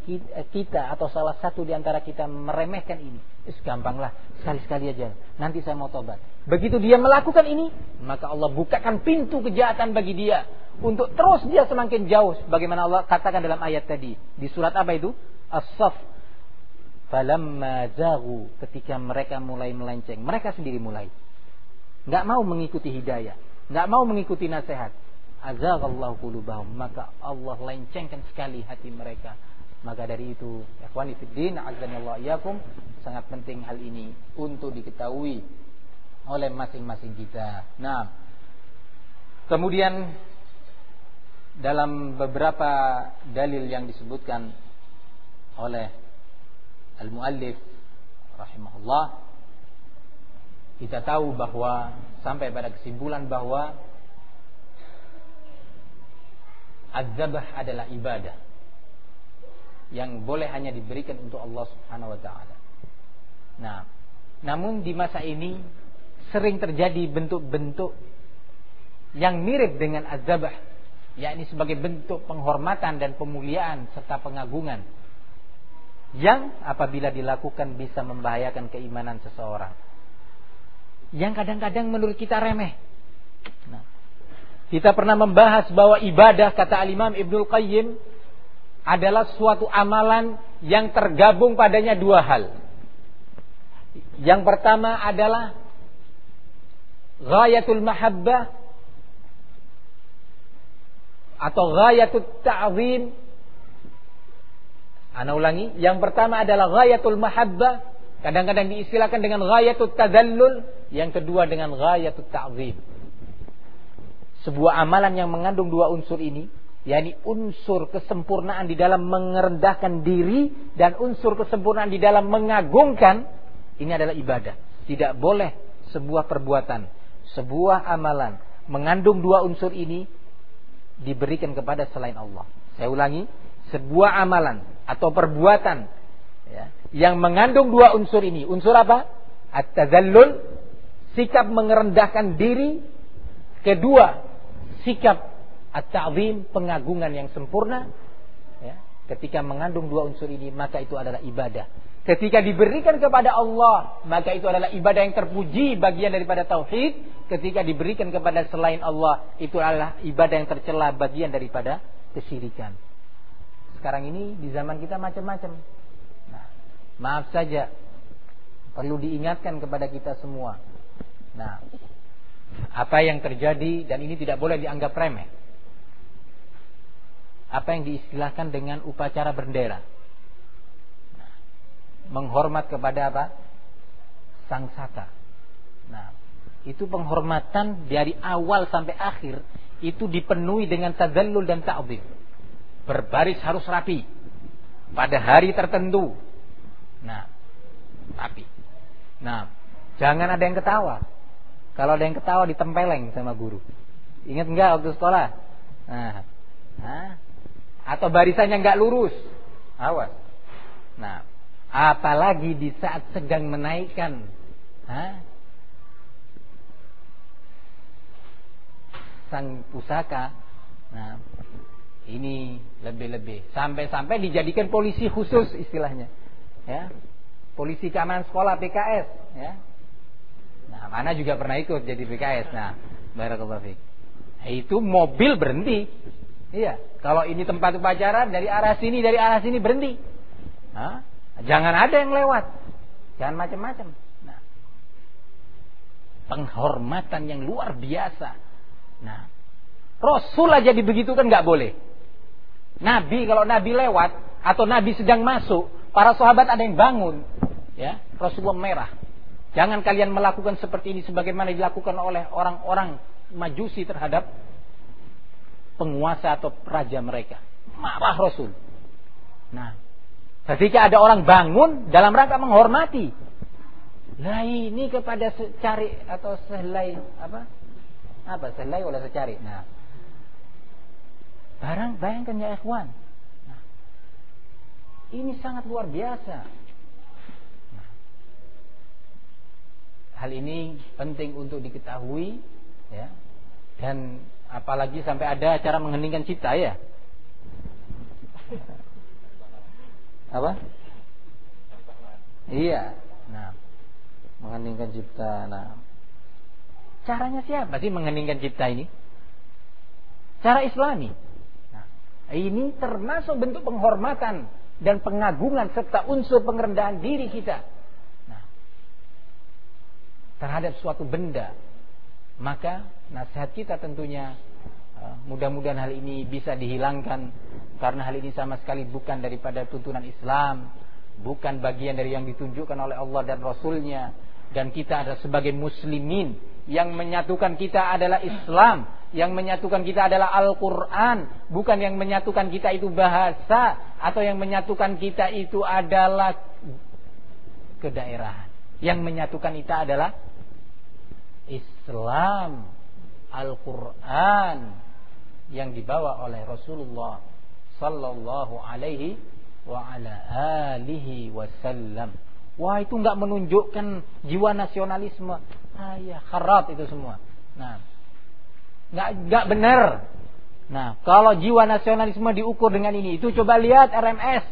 kita atau salah satu di antara kita meremehkan ini, gampanglah sekali-sekali aja. Nanti saya mau tobat. Begitu dia melakukan ini, maka Allah bukakan pintu kejahatan bagi dia untuk terus dia semakin jauh. Bagaimana Allah katakan dalam ayat tadi di surat apa itu? As-Saff. Falamma zagu ketika mereka mulai melenceng, mereka sendiri mulai. Nggak mau mengikuti hidayah, nggak mau mengikuti nasihat. Azaghallahu qulubahum. Maka Allah lencengkan sekali hati mereka. Maka dari itu ikhwani fiddin azanillahu iyyakum. Sangat penting hal ini untuk diketahui oleh masing-masing kita. Nah kemudian dalam beberapa dalil yang disebutkan oleh al-muallif rahimahullah kita tahu bahwa sampai pada kesimpulan bahwa Az-zabah adalah ibadah yang boleh hanya diberikan untuk Allah Subhanahu wa taala. Nah, namun di masa ini sering terjadi bentuk-bentuk yang mirip dengan az-zabah, yakni sebagai bentuk penghormatan dan pemuliaan serta pengagungan yang apabila dilakukan bisa membahayakan keimanan seseorang. Yang kadang-kadang menurut kita remeh. Nah, kita pernah membahas bahwa ibadah kata Al-Imam Ibnul Qayyim adalah suatu amalan yang tergabung padanya dua hal. Yang pertama adalah ghayatul mahabbah atau ghayatul ta'zim. Ana ulangi, yang pertama adalah ghayatul mahabbah, kadang-kadang diistilahkan dengan ghayatul tadallul, yang kedua dengan ghayatul ta'zim sebuah amalan yang mengandung dua unsur ini, yakni unsur kesempurnaan di dalam mengerendahkan diri dan unsur kesempurnaan di dalam mengagungkan, ini adalah ibadah. Tidak boleh sebuah perbuatan, sebuah amalan mengandung dua unsur ini diberikan kepada selain Allah. Saya ulangi, sebuah amalan atau perbuatan ya, yang mengandung dua unsur ini. Unsur apa? At-tazallul, sikap mengerendahkan diri. Kedua, sikap at-ta'zim pengagungan yang sempurna ya, ketika mengandung dua unsur ini maka itu adalah ibadah ketika diberikan kepada Allah maka itu adalah ibadah yang terpuji bagian daripada tauhid ketika diberikan kepada selain Allah itu adalah ibadah yang tercela bagian daripada kesyirikan sekarang ini di zaman kita macam-macam nah, maaf saja perlu diingatkan kepada kita semua nah apa yang terjadi dan ini tidak boleh dianggap remeh. Apa yang diistilahkan dengan upacara bendera. menghormat kepada apa? Sang saka. Nah, itu penghormatan dari awal sampai akhir itu dipenuhi dengan tadallul dan ta'zim. Berbaris harus rapi. Pada hari tertentu. Nah, rapi. Nah, jangan ada yang ketawa. Kalau ada yang ketawa ditempeleng sama guru. Ingat enggak waktu sekolah? Nah, nah. Atau barisannya enggak lurus. Awas. Nah, apalagi di saat sedang menaikkan ha? sang pusaka. Nah, ini lebih-lebih. Sampai-sampai dijadikan polisi khusus istilahnya. Ya. Polisi keamanan sekolah PKS, ya. Nah, mana juga pernah ikut jadi PKS. Nah, barakallahu fiik. Nah, itu mobil berhenti. Iya, kalau ini tempat upacara dari arah sini dari arah sini berhenti. Hah? Jangan ada yang lewat. Jangan macam-macam. Nah, penghormatan yang luar biasa. Nah, Rasul aja dibegitukan nggak boleh. Nabi kalau Nabi lewat atau Nabi sedang masuk, para sahabat ada yang bangun, ya Rasulullah merah. Jangan kalian melakukan seperti ini sebagaimana dilakukan oleh orang-orang Majusi terhadap penguasa atau raja mereka. Marah Rasul. Nah, ketika ada orang bangun dalam rangka menghormati, lah ini kepada secari atau sehelai apa? Apa sehelai oleh secari. Nah, barang bayangkan ya ikhwan. Nah, ini sangat luar biasa. Nah, hal ini penting untuk diketahui ya. Dan apalagi sampai ada cara mengheningkan cipta ya. Apa? Iya. Nah, mengheningkan cipta. Nah, caranya siapa sih mengheningkan cipta ini? Cara Islami. Ini termasuk bentuk penghormatan dan pengagungan serta unsur pengerendahan diri kita. Nah, terhadap suatu benda. Maka nasihat kita tentunya Eh, mudah-mudahan hal ini bisa dihilangkan karena hal ini sama sekali bukan daripada tuntunan Islam, bukan bagian dari yang ditunjukkan oleh Allah dan Rasulnya. Dan kita adalah sebagai muslimin. Yang menyatukan kita adalah Islam, yang menyatukan kita adalah Al-Quran, bukan yang menyatukan kita itu bahasa. Atau yang menyatukan kita itu adalah kedaerahan. Yang menyatukan kita adalah Islam, Al-Quran, yang dibawa oleh Rasulullah sallallahu alaihi wa ala alihi wasallam. Wah, itu enggak menunjukkan jiwa nasionalisme. Ah ya, itu semua. Nah, enggak enggak benar. Nah, kalau jiwa nasionalisme diukur dengan ini, itu coba lihat RMS.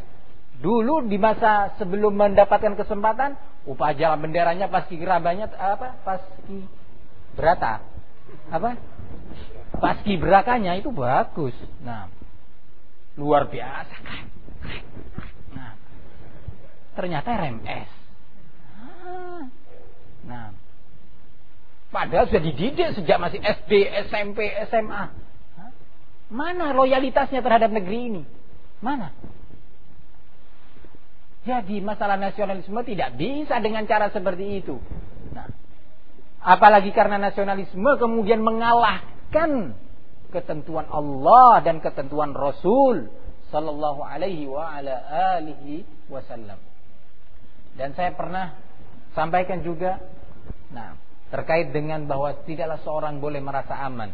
Dulu di masa sebelum mendapatkan kesempatan, upacara benderanya pasti gerabanya apa? Pasti berata. Apa? paski berakanya itu bagus. Nah, luar biasa kan. Ternyata RMS. Nah, padahal sudah dididik sejak masih SD, SMP, SMA. Mana loyalitasnya terhadap negeri ini? Mana? Jadi masalah nasionalisme tidak bisa dengan cara seperti itu. Nah, apalagi karena nasionalisme kemudian mengalah menafikan ketentuan Allah dan ketentuan Rasul sallallahu alaihi wa ala alihi wasallam. Dan saya pernah sampaikan juga nah terkait dengan bahwa tidaklah seorang boleh merasa aman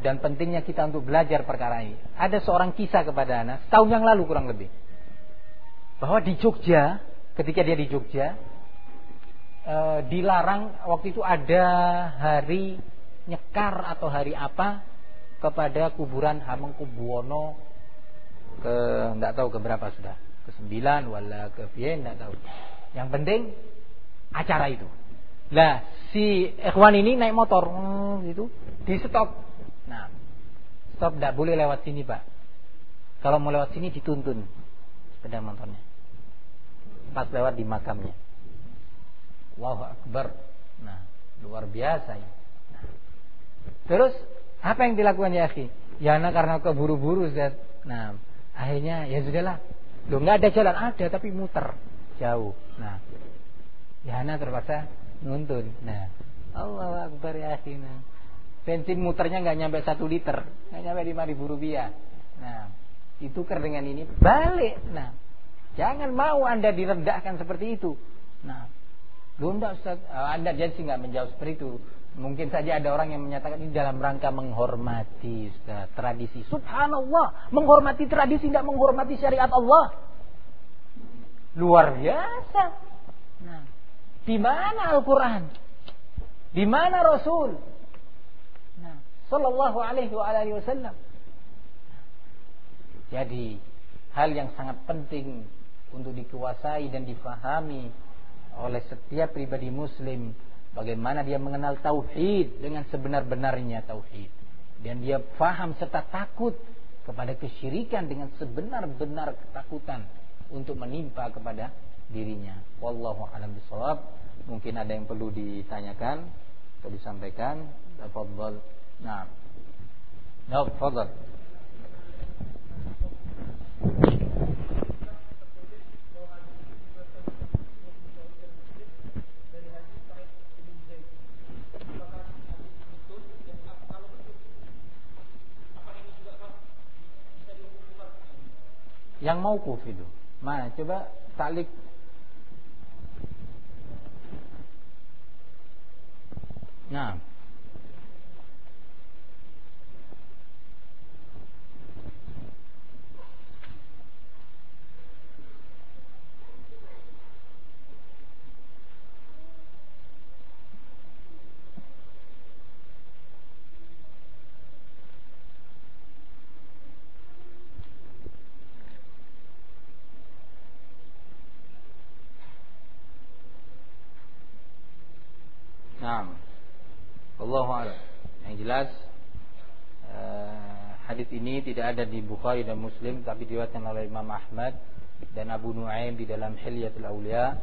dan pentingnya kita untuk belajar perkara ini. Ada seorang kisah kepada anak setahun yang lalu kurang lebih bahwa di Jogja ketika dia di Jogja e, dilarang waktu itu ada hari nyekar atau hari apa kepada kuburan Hamengkubuwono ke nggak tahu ke berapa sudah ke sembilan wala ke Bien nggak tahu. Yang penting acara itu. Lah si ikhwan ini naik motor hmm, gitu. Di stop. Nah stop tidak boleh lewat sini pak. Kalau mau lewat sini dituntun sepeda motornya. Pas lewat di makamnya. Wow akbar. Nah luar biasa ya Terus apa yang dilakukan ya akhi? Ya karena keburu-buru Ustaz. Nah, akhirnya ya sudahlah. Loh nggak ada jalan ada tapi muter jauh. Nah, ya anak terpaksa nuntun. Nah, Allah Akbar ya. Nah, bensin muternya nggak nyampe satu liter, nggak nyampe lima ribu rupiah. Nah, ditukar dengan ini balik. Nah, jangan mau anda direndahkan seperti itu. Nah, lu enggak Ustaz, anda jadi nggak menjawab seperti itu. Mungkin saja ada orang yang menyatakan ini dalam rangka menghormati Ustaz, tradisi. Subhanallah, menghormati tradisi tidak menghormati syariat Allah. Luar biasa. Nah, di mana Al-Qur'an? Di mana Rasul? Nah, sallallahu alaihi wa alihi wasallam. Jadi, hal yang sangat penting untuk dikuasai dan difahami oleh setiap pribadi muslim Bagaimana dia mengenal tauhid dengan sebenar-benarnya tauhid. Dan dia faham serta takut kepada kesyirikan dengan sebenar-benar ketakutan untuk menimpa kepada dirinya. Wallahu a'lam bishawab. Mungkin ada yang perlu ditanyakan atau disampaikan. Tafadhal. Nah. Nah, tafadhal. Yang mau kuf itu. Mana? Coba taklik Nah. Allah Yang jelas uh, hadis ini tidak ada di Bukhari dan Muslim tapi diriwayatkan oleh Imam Ahmad dan Abu Nuaim di dalam Hilyatul Aulia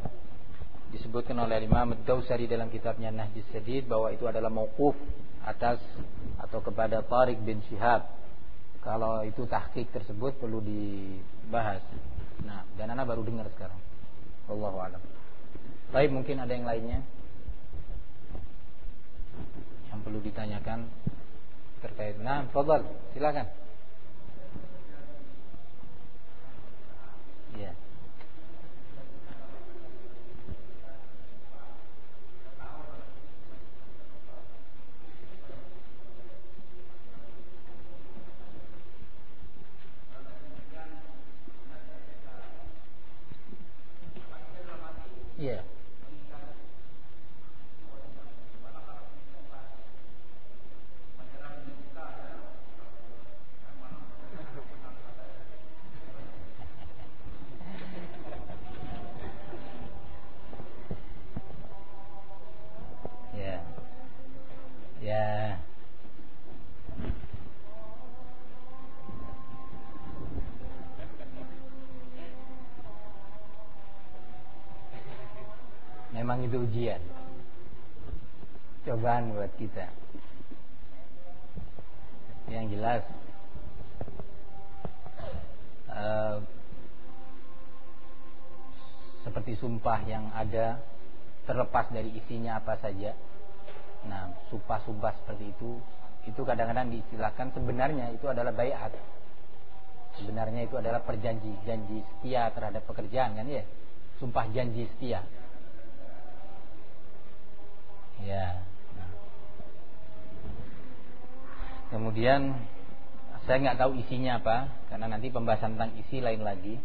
disebutkan oleh Imam Ad-Dausari dalam kitabnya Nahjis Sadid bahwa itu adalah mauquf atas atau kepada Tariq bin Syihab. Kalau itu tahqiq tersebut perlu dibahas. Nah, dan anak baru dengar sekarang. Wallahu a'lam. Baik, mungkin ada yang lainnya yang perlu ditanyakan terkait. Nah, fadal, silakan. Yeah. Itu ujian. Cobaan buat kita. Yang jelas uh, seperti sumpah yang ada terlepas dari isinya apa saja nah sumpah-sumpah seperti itu itu kadang-kadang diistilahkan sebenarnya itu adalah bayat sebenarnya itu adalah perjanji janji setia terhadap pekerjaan kan ya sumpah janji setia Ya. Kemudian saya nggak tahu isinya apa karena nanti pembahasan tentang isi lain lagi.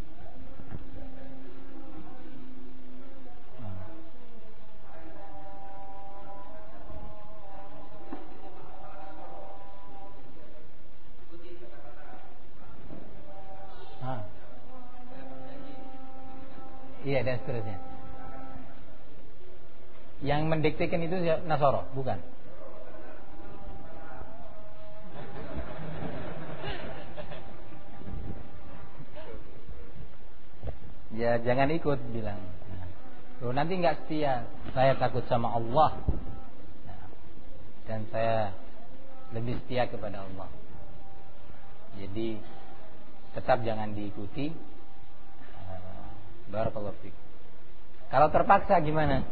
Iya dan seterusnya. Yang mendiktekan itu Nasoro, bukan? Ya jangan ikut bilang. Loh nanti nggak setia. Saya takut sama Allah. dan saya lebih setia kepada Allah. Jadi tetap jangan diikuti. Barakallahu. Kalau terpaksa gimana?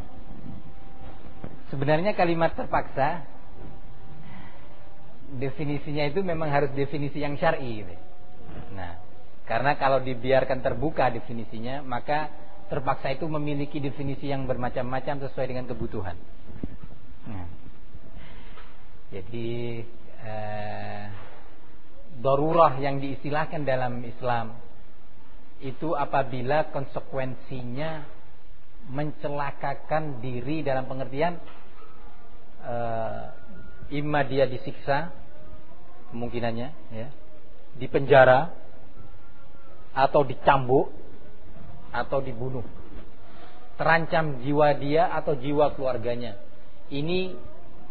Sebenarnya kalimat terpaksa definisinya itu memang harus definisi yang syar'i gitu. Nah, karena kalau dibiarkan terbuka definisinya, maka terpaksa itu memiliki definisi yang bermacam-macam sesuai dengan kebutuhan. Nah, jadi eh, darurah yang diistilahkan dalam Islam itu apabila konsekuensinya mencelakakan diri dalam pengertian uh, imma dia disiksa kemungkinannya ya di penjara atau dicambuk atau dibunuh. Terancam jiwa dia atau jiwa keluarganya. Ini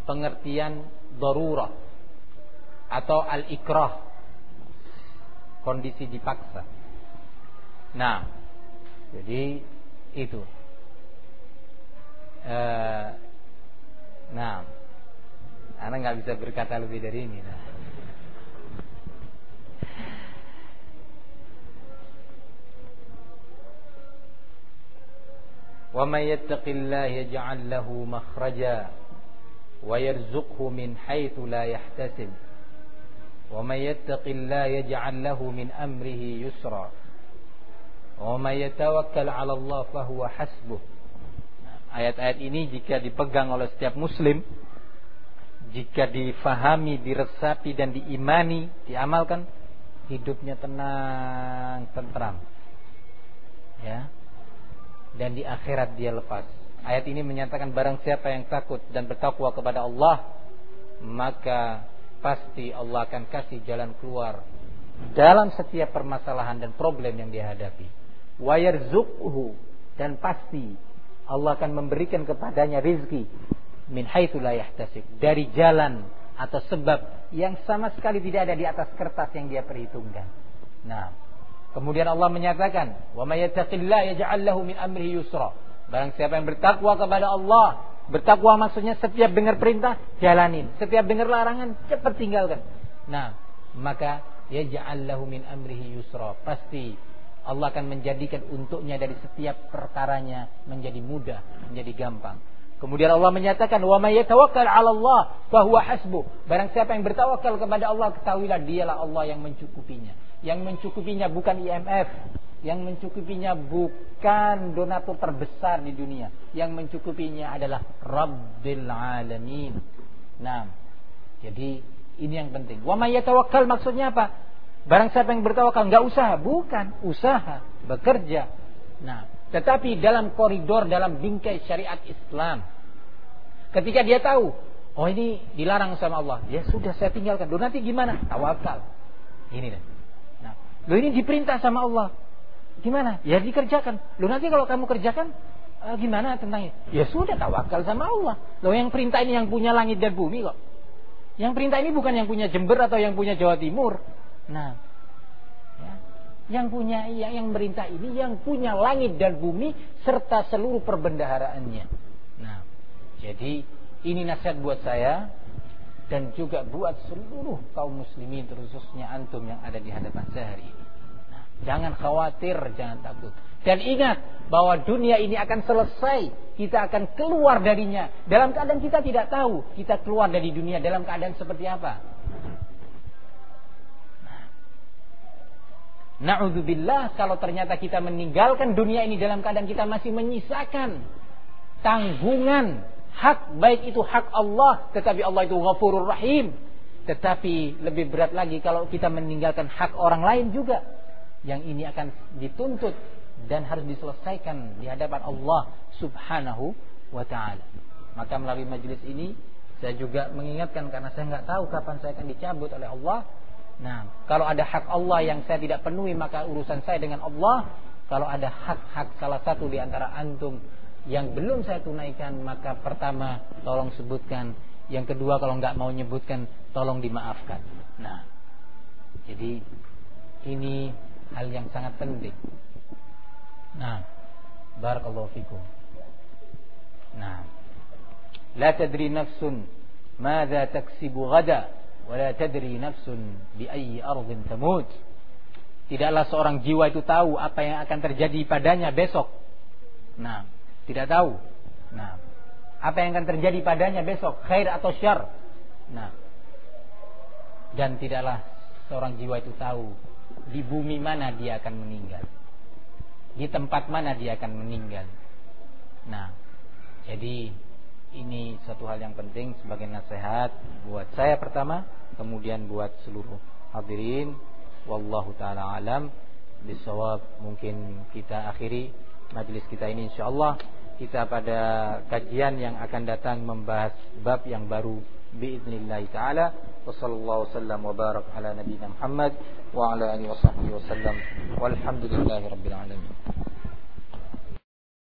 pengertian darurah atau al-ikrah kondisi dipaksa nah Jadi itu. Uh, nah, anak nggak bisa berkata lebih dari ini. Nah. ومن يتق الله يجعل له مخرجا ويرزقه من حيث لا يحتسب ومن يتق الله يجعل له من أمره يسرا Yatawakkal 'ala nah, Ayat-ayat ini jika dipegang oleh setiap muslim, jika difahami, diresapi dan diimani, diamalkan, hidupnya tenang, tentram. Ya. Dan di akhirat dia lepas. Ayat ini menyatakan barang siapa yang takut dan bertakwa kepada Allah, maka pasti Allah akan kasih jalan keluar dalam setiap permasalahan dan problem yang dihadapi. Wayarzukhu dan pasti Allah akan memberikan kepadanya rizki min haitsu la dari jalan atau sebab yang sama sekali tidak ada di atas kertas yang dia perhitungkan. Nah, Kemudian Allah menyatakan, "Wa may yattaqillah yaj'al lahu min amrihi yusra." Barang siapa yang bertakwa kepada Allah, bertakwa maksudnya setiap dengar perintah jalanin, setiap dengar larangan cepat tinggalkan. Nah, maka yaj'al lahu min amrihi yusra. Pasti Allah akan menjadikan untuknya dari setiap perkaranya menjadi mudah, menjadi gampang. Kemudian Allah menyatakan, "Wa may yatawakkal 'ala Allah fa huwa hasbuh." Barang siapa yang bertawakal kepada Allah, ketahuilah dialah Allah yang mencukupinya. Yang mencukupinya bukan IMF, yang mencukupinya bukan donatur terbesar di dunia. Yang mencukupinya adalah Rabbil Alamin. Nah, jadi ini yang penting. Wa may yatawakkal maksudnya apa? Barang siapa yang bertawakal enggak usaha, bukan usaha, bekerja. Nah, tetapi dalam koridor dalam bingkai syariat Islam. Ketika dia tahu, oh ini dilarang sama Allah, ya sudah saya tinggalkan. Loh nanti gimana? Tawakal. Ini deh. Loh ini diperintah sama Allah. Gimana? Ya dikerjakan. Loh nanti kalau kamu kerjakan uh, gimana tentang itu? Ya sudah tawakal sama Allah. Loh yang perintah ini yang punya langit dan bumi kok. Yang perintah ini bukan yang punya Jember atau yang punya Jawa Timur. Nah, ya. yang punya yang, yang perintah ini yang punya langit dan bumi serta seluruh perbendaharaannya. Nah, jadi ini nasihat buat saya dan juga buat seluruh kaum muslimin khususnya antum yang ada di hadapan saya hari ini. Nah, jangan khawatir, jangan takut. Dan ingat bahwa dunia ini akan selesai, kita akan keluar darinya dalam keadaan kita tidak tahu kita keluar dari dunia dalam keadaan seperti apa. Na'udzubillah kalau ternyata kita meninggalkan dunia ini dalam keadaan kita masih menyisakan tanggungan hak baik itu hak Allah tetapi Allah itu ghafurur rahim tetapi lebih berat lagi kalau kita meninggalkan hak orang lain juga yang ini akan dituntut dan harus diselesaikan di hadapan Allah Subhanahu wa taala. Maka melalui majelis ini saya juga mengingatkan karena saya nggak tahu kapan saya akan dicabut oleh Allah. Nah, kalau ada hak Allah yang saya tidak penuhi maka urusan saya dengan Allah. Kalau ada hak-hak salah satu di antara antum yang belum saya tunaikan maka pertama tolong sebutkan. Yang kedua kalau nggak mau nyebutkan tolong dimaafkan. Nah jadi ini hal yang sangat penting. Nah barakallahu fikum. Nah la tadri nafsun madza taksibu ghada wala tadri nafsun bi ayyi ardhin tamut tidaklah seorang jiwa itu tahu apa yang akan terjadi padanya besok nah tidak tahu. Nah, apa yang akan terjadi padanya besok, khair atau syar. Nah, dan tidaklah seorang jiwa itu tahu di bumi mana dia akan meninggal. Di tempat mana dia akan meninggal. Nah, jadi ini satu hal yang penting sebagai nasihat buat saya pertama, kemudian buat seluruh hadirin. Wallahu taala alam. Bisawab mungkin kita akhiri majlis kita ini insyaallah. Kita pada kajian yang akan datang membahas bab yang baru biiznillah taala. Wa sallallahu wasallam wa barak ala nabiyyina Muhammad wa ala alihi wasallam alamin